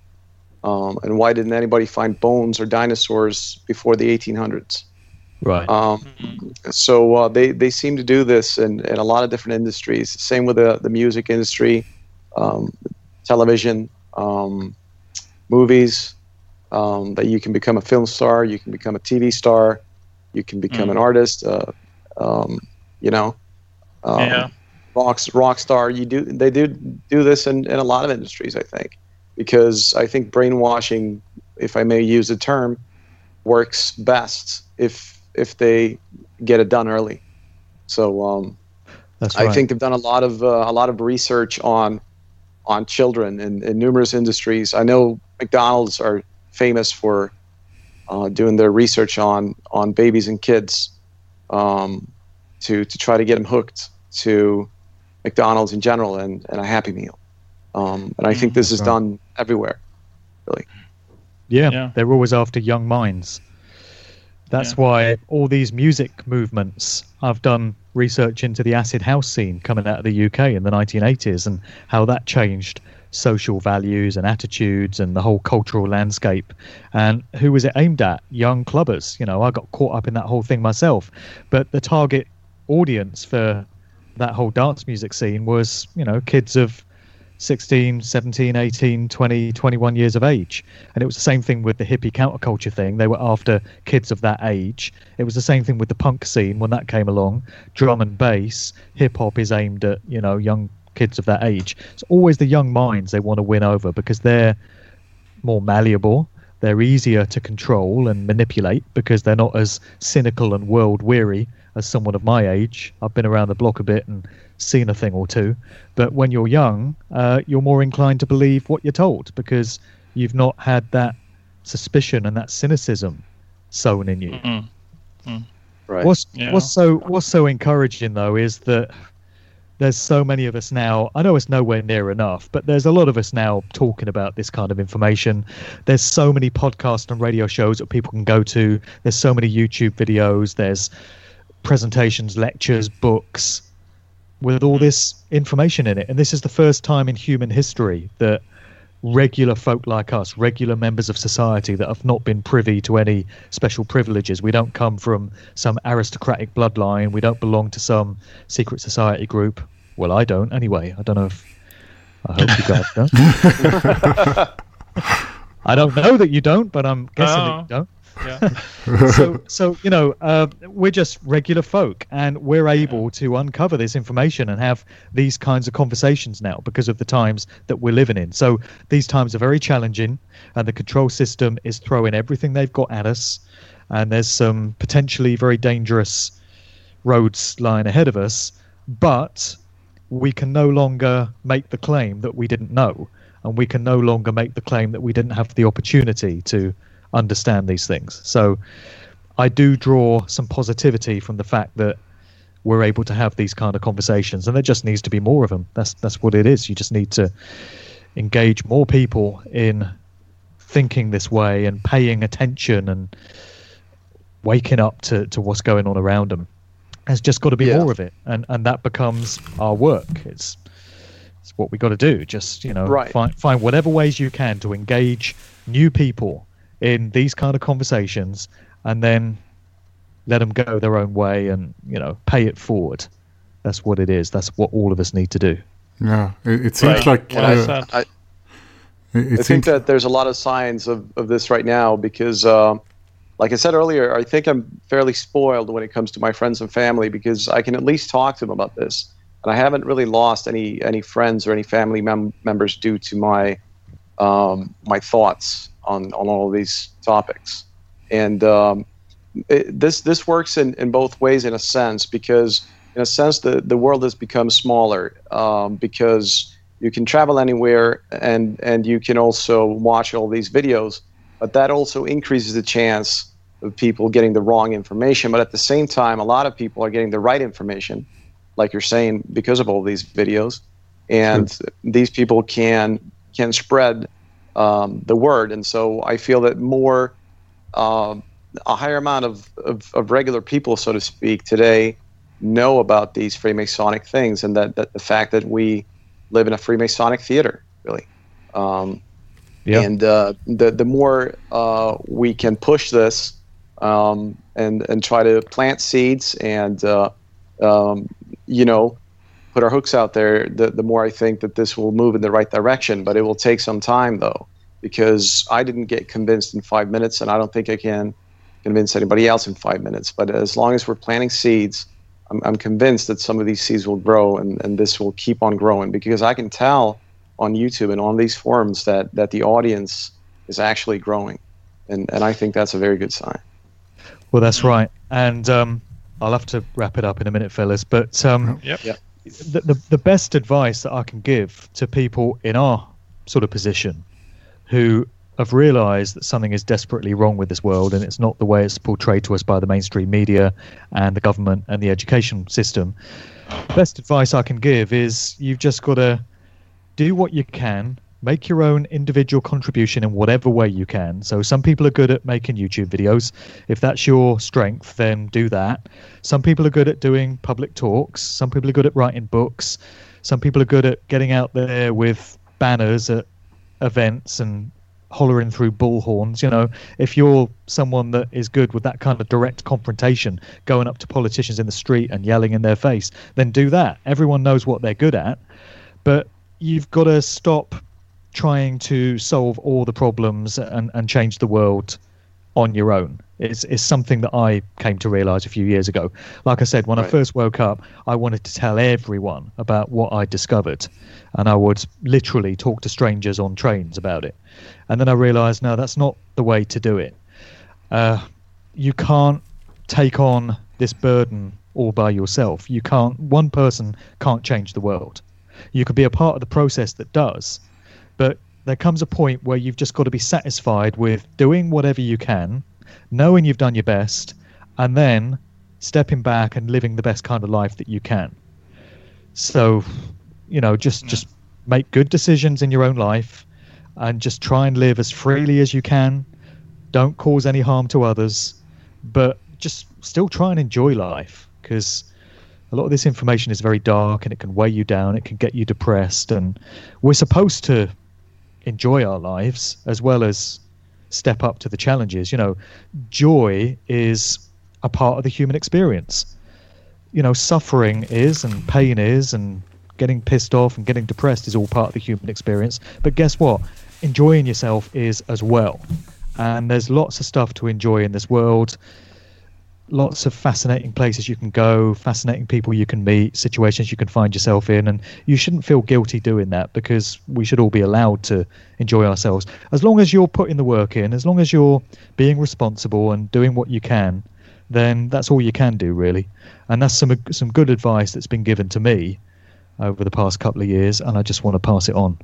Um, and why didn't anybody find bones or dinosaurs before the 1800s?
Right.
Um, so uh, they, they seem to do this in, in a lot of different industries. Same with the, the music industry, um, television, um, movies, um, that you can become a film star, you can become a TV star, you can become mm. an artist, uh, um, you know,
um, yeah.
rock, rock star. You do, they do do this in, in a lot of industries, I think, because I think brainwashing, if I may use the term, works best if if they get it done early. So um,
right.
I think they've done a lot of uh, a lot of research on on children in, in numerous industries. I know McDonald's are famous for uh, doing their research on on babies and kids um, to to try to get them hooked to McDonald's in general and, and a Happy Meal. Um, and I think this is done everywhere, really.
Yeah, yeah, they're always after young minds. That's yeah. why all these music movements, I've done research into the acid house scene coming out of the UK in the 1980s and how that changed social values and attitudes and the whole cultural landscape. And who was it aimed at? Young clubbers. You know, I got caught up in that whole thing myself. But the target audience for that whole dance music scene was, you know, kids of 16, 17, 18, 20, 21 years of age. And it was the same thing with the hippie counterculture thing. They were after kids of that age. It was the same thing with the punk scene when that came along. Drum and bass, hip hop is aimed at, you know, young kids of that age. It's always the young minds they want to win over because they're more malleable. They're easier to control and manipulate because they're not as cynical and world weary as someone of my age. I've been around the block a bit and seen a thing or two. But when you're young, uh, you're more inclined to believe what you're told because you've not had that suspicion and that cynicism sown in you.
Mm-hmm. Mm.
Right.
What's yeah. what's so what's so encouraging though is that there's so many of us now. I know it's nowhere near enough, but there's a lot of us now talking about this kind of information. There's so many podcasts and radio shows that people can go to. There's so many YouTube videos. There's presentations, lectures, books with all hmm. this information in it. And this is the first time in human history that regular folk like us, regular members of society that have not been privy to any special privileges, we don't come from some aristocratic bloodline, we don't belong to some secret society group. Well, I don't anyway. I don't know if. I hope you guys don't. <laughs> <laughs> I don't know that you don't, but I'm guessing oh. that you oh. don't.
Yeah. <laughs>
so, so you know, uh, we're just regular folk, and we're able to uncover this information and have these kinds of conversations now because of the times that we're living in. So these times are very challenging, and the control system is throwing everything they've got at us, and there's some potentially very dangerous roads lying ahead of us, but we can no longer make the claim that we didn't know, and we can no longer make the claim that we didn't have the opportunity to understand these things. So I do draw some positivity from the fact that we're able to have these kind of conversations, and there just needs to be more of them. That's that's what it is. You just need to engage more people in thinking this way and paying attention and waking up to, to what's going on around them. There's just got to be yeah. more of it, and and that becomes our work. It's it's what we got to do. Just you know,
right.
find find whatever ways you can to engage new people in these kind of conversations and then let them go their own way and you know pay it forward. That's what it is. That's what all of us need to do.
Yeah. It, it seems right. like
uh, I, I, it, I think that there's a lot of signs of, of this right now because uh, like i said earlier i think i'm fairly spoiled when it comes to my friends and family because i can at least talk to them about this. And i haven't really lost any any friends or any family mem- members due to my um, my thoughts on, on all of these topics. And um, it, this this works in, in both ways in a sense because in a sense the, the world has become smaller um, because you can travel anywhere and and you can also watch all these videos but that also increases the chance of people getting the wrong information but at the same time a lot of people are getting the right information like you're saying because of all these videos and sure. these people can can spread um, the word. And so I feel that more uh, a higher amount of, of, of, regular people, so to speak, today know about these Freemasonic things, and that, that the fact that we live in a Freemasonic theater, really. Um, yeah. And uh, the the more uh, we can push this um, and and try to plant seeds and uh, um, you know put our hooks out there, the the more I think that this will move in the right direction. But it will take some time though, because I didn't get convinced in five minutes, and I don't think I can convince anybody else in five minutes. But as long as we're planting seeds, I'm, I'm convinced that some of these seeds will grow, and, and this will keep on growing because I can tell on YouTube and on these forums that that the audience is actually growing, and and I think that's a very good sign.
Well, that's right, and um, I'll have to wrap it up in a minute, fellas. But um,
yep. yep.
The, the the best advice that I can give to people in our sort of position who have realized that something is desperately wrong with this world and it's not the way it's portrayed to us by the mainstream media and the government and the education system. Best advice I can give is you've just got to do what you can make your own individual contribution in whatever way you can. So some people are good at making youtube videos. If that's your strength then do that. Some people are good at doing public talks. Some people are good at writing books. Some people are good at getting out there with banners at events and hollering through bullhorns. You know if you're someone that is good with that kind of direct confrontation going up to politicians in the street and yelling in their face then do that. Everyone knows what they're good at. But you've got to stop trying to solve all the problems and, and change the world on your own. It's, it's something that I came to realize a few years ago. Like I said, when right. I first woke up, I wanted to tell everyone about what I discovered. And I would literally talk to strangers on trains about it. And then I realized, no, that's not the way to do it. Uh, you can't take on this burden all by yourself. You can't, one person can't change the world. You could be a part of the process that does, but there comes a point where you've just got to be satisfied with doing whatever you can, knowing you've done your best, and then stepping back and living the best kind of life that you can. So, you know, just yeah. just make good decisions in your own life and just try and live as freely as you can. Don't cause any harm to others, but just still try and enjoy life because a lot of this information is very dark and it can weigh you down it can get you depressed and we're supposed to enjoy our lives as well as step up to the challenges. You know joy is a part of the human experience. You know suffering is and pain is and getting pissed off and getting depressed is all part of the human experience. But guess what? Enjoying yourself is as well. And there's lots of stuff to enjoy in this world lots of fascinating places you can go, fascinating people you can meet, situations you can find yourself in, and you shouldn't feel guilty doing that because we should all be allowed to enjoy ourselves. As long as you're putting the work in, as long as you're being responsible and doing what you can, then that's all you can do really. And that's some some good advice that's been given to me over the past couple of years, and I just want to pass it on.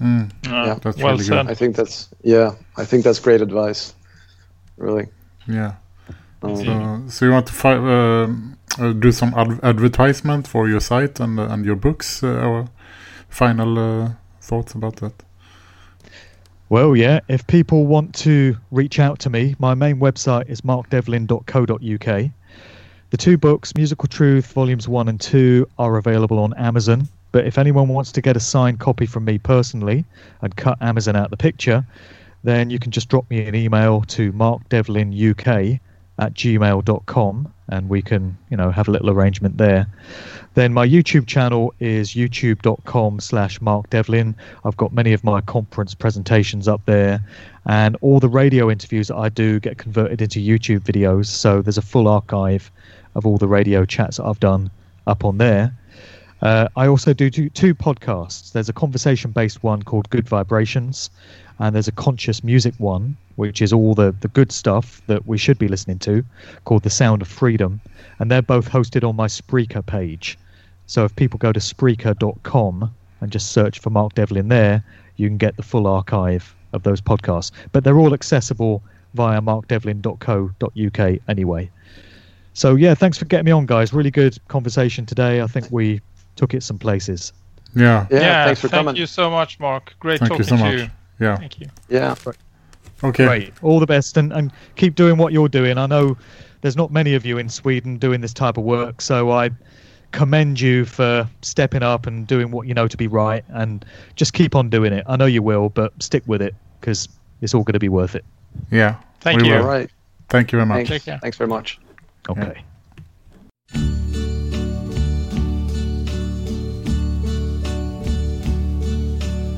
Mm. Uh, yeah, that's well really good.
I think that's yeah, I think that's great advice. Really.
Yeah. So, so you want to uh, uh, do some ad advertisement for your site and uh, and your books? or final thoughts about that?
Well, yeah. If people want to reach out to me, my main website is markdevlin.co.uk. The two books, Musical Truth Volumes 1 and 2, are available on Amazon. But if anyone wants to get a signed copy from me personally and cut Amazon out the picture, then you can just drop me an email to markdevlinuk at gmail.com and we can you know have a little arrangement there. Then my youtube channel is youtube.com slash mark devlin. I've got many of my conference presentations up there and all the radio interviews that i do get converted into youtube videos so there's a full archive of all the radio chats that i've done up on there. Uh, i also do two, two podcasts. There's a conversation based one called good vibrations and there's a conscious music one, which is all the, the good stuff that we should be listening to, called The Sound of Freedom. And they're both hosted on my Spreaker page. So if people go to Spreaker.com and just search for Mark Devlin there, you can get the full archive of those podcasts. But they're all accessible via markdevlin.co.uk anyway. So yeah, thanks for getting me on, guys. Really good conversation today. I think we took it some places.
Yeah.
Yeah.
Yeah,
thanks for coming.
thank you so much, Mark. Great
Thank you
talking
so
to
much.
you.
Yeah.
Thank you.
Yeah.
Okay.
Great. All the best and, and keep doing what you're doing. I know there's not many of you in Sweden doing this type of work, so I commend you for stepping up and doing what you know to be right and just keep on doing it. I know you will, but stick with it because it's all going to be worth it.
Yeah.
Thank
we
you.
will.
All right.
Thank you very much.
Thanks.
Take care.
Thanks very much.
Okay.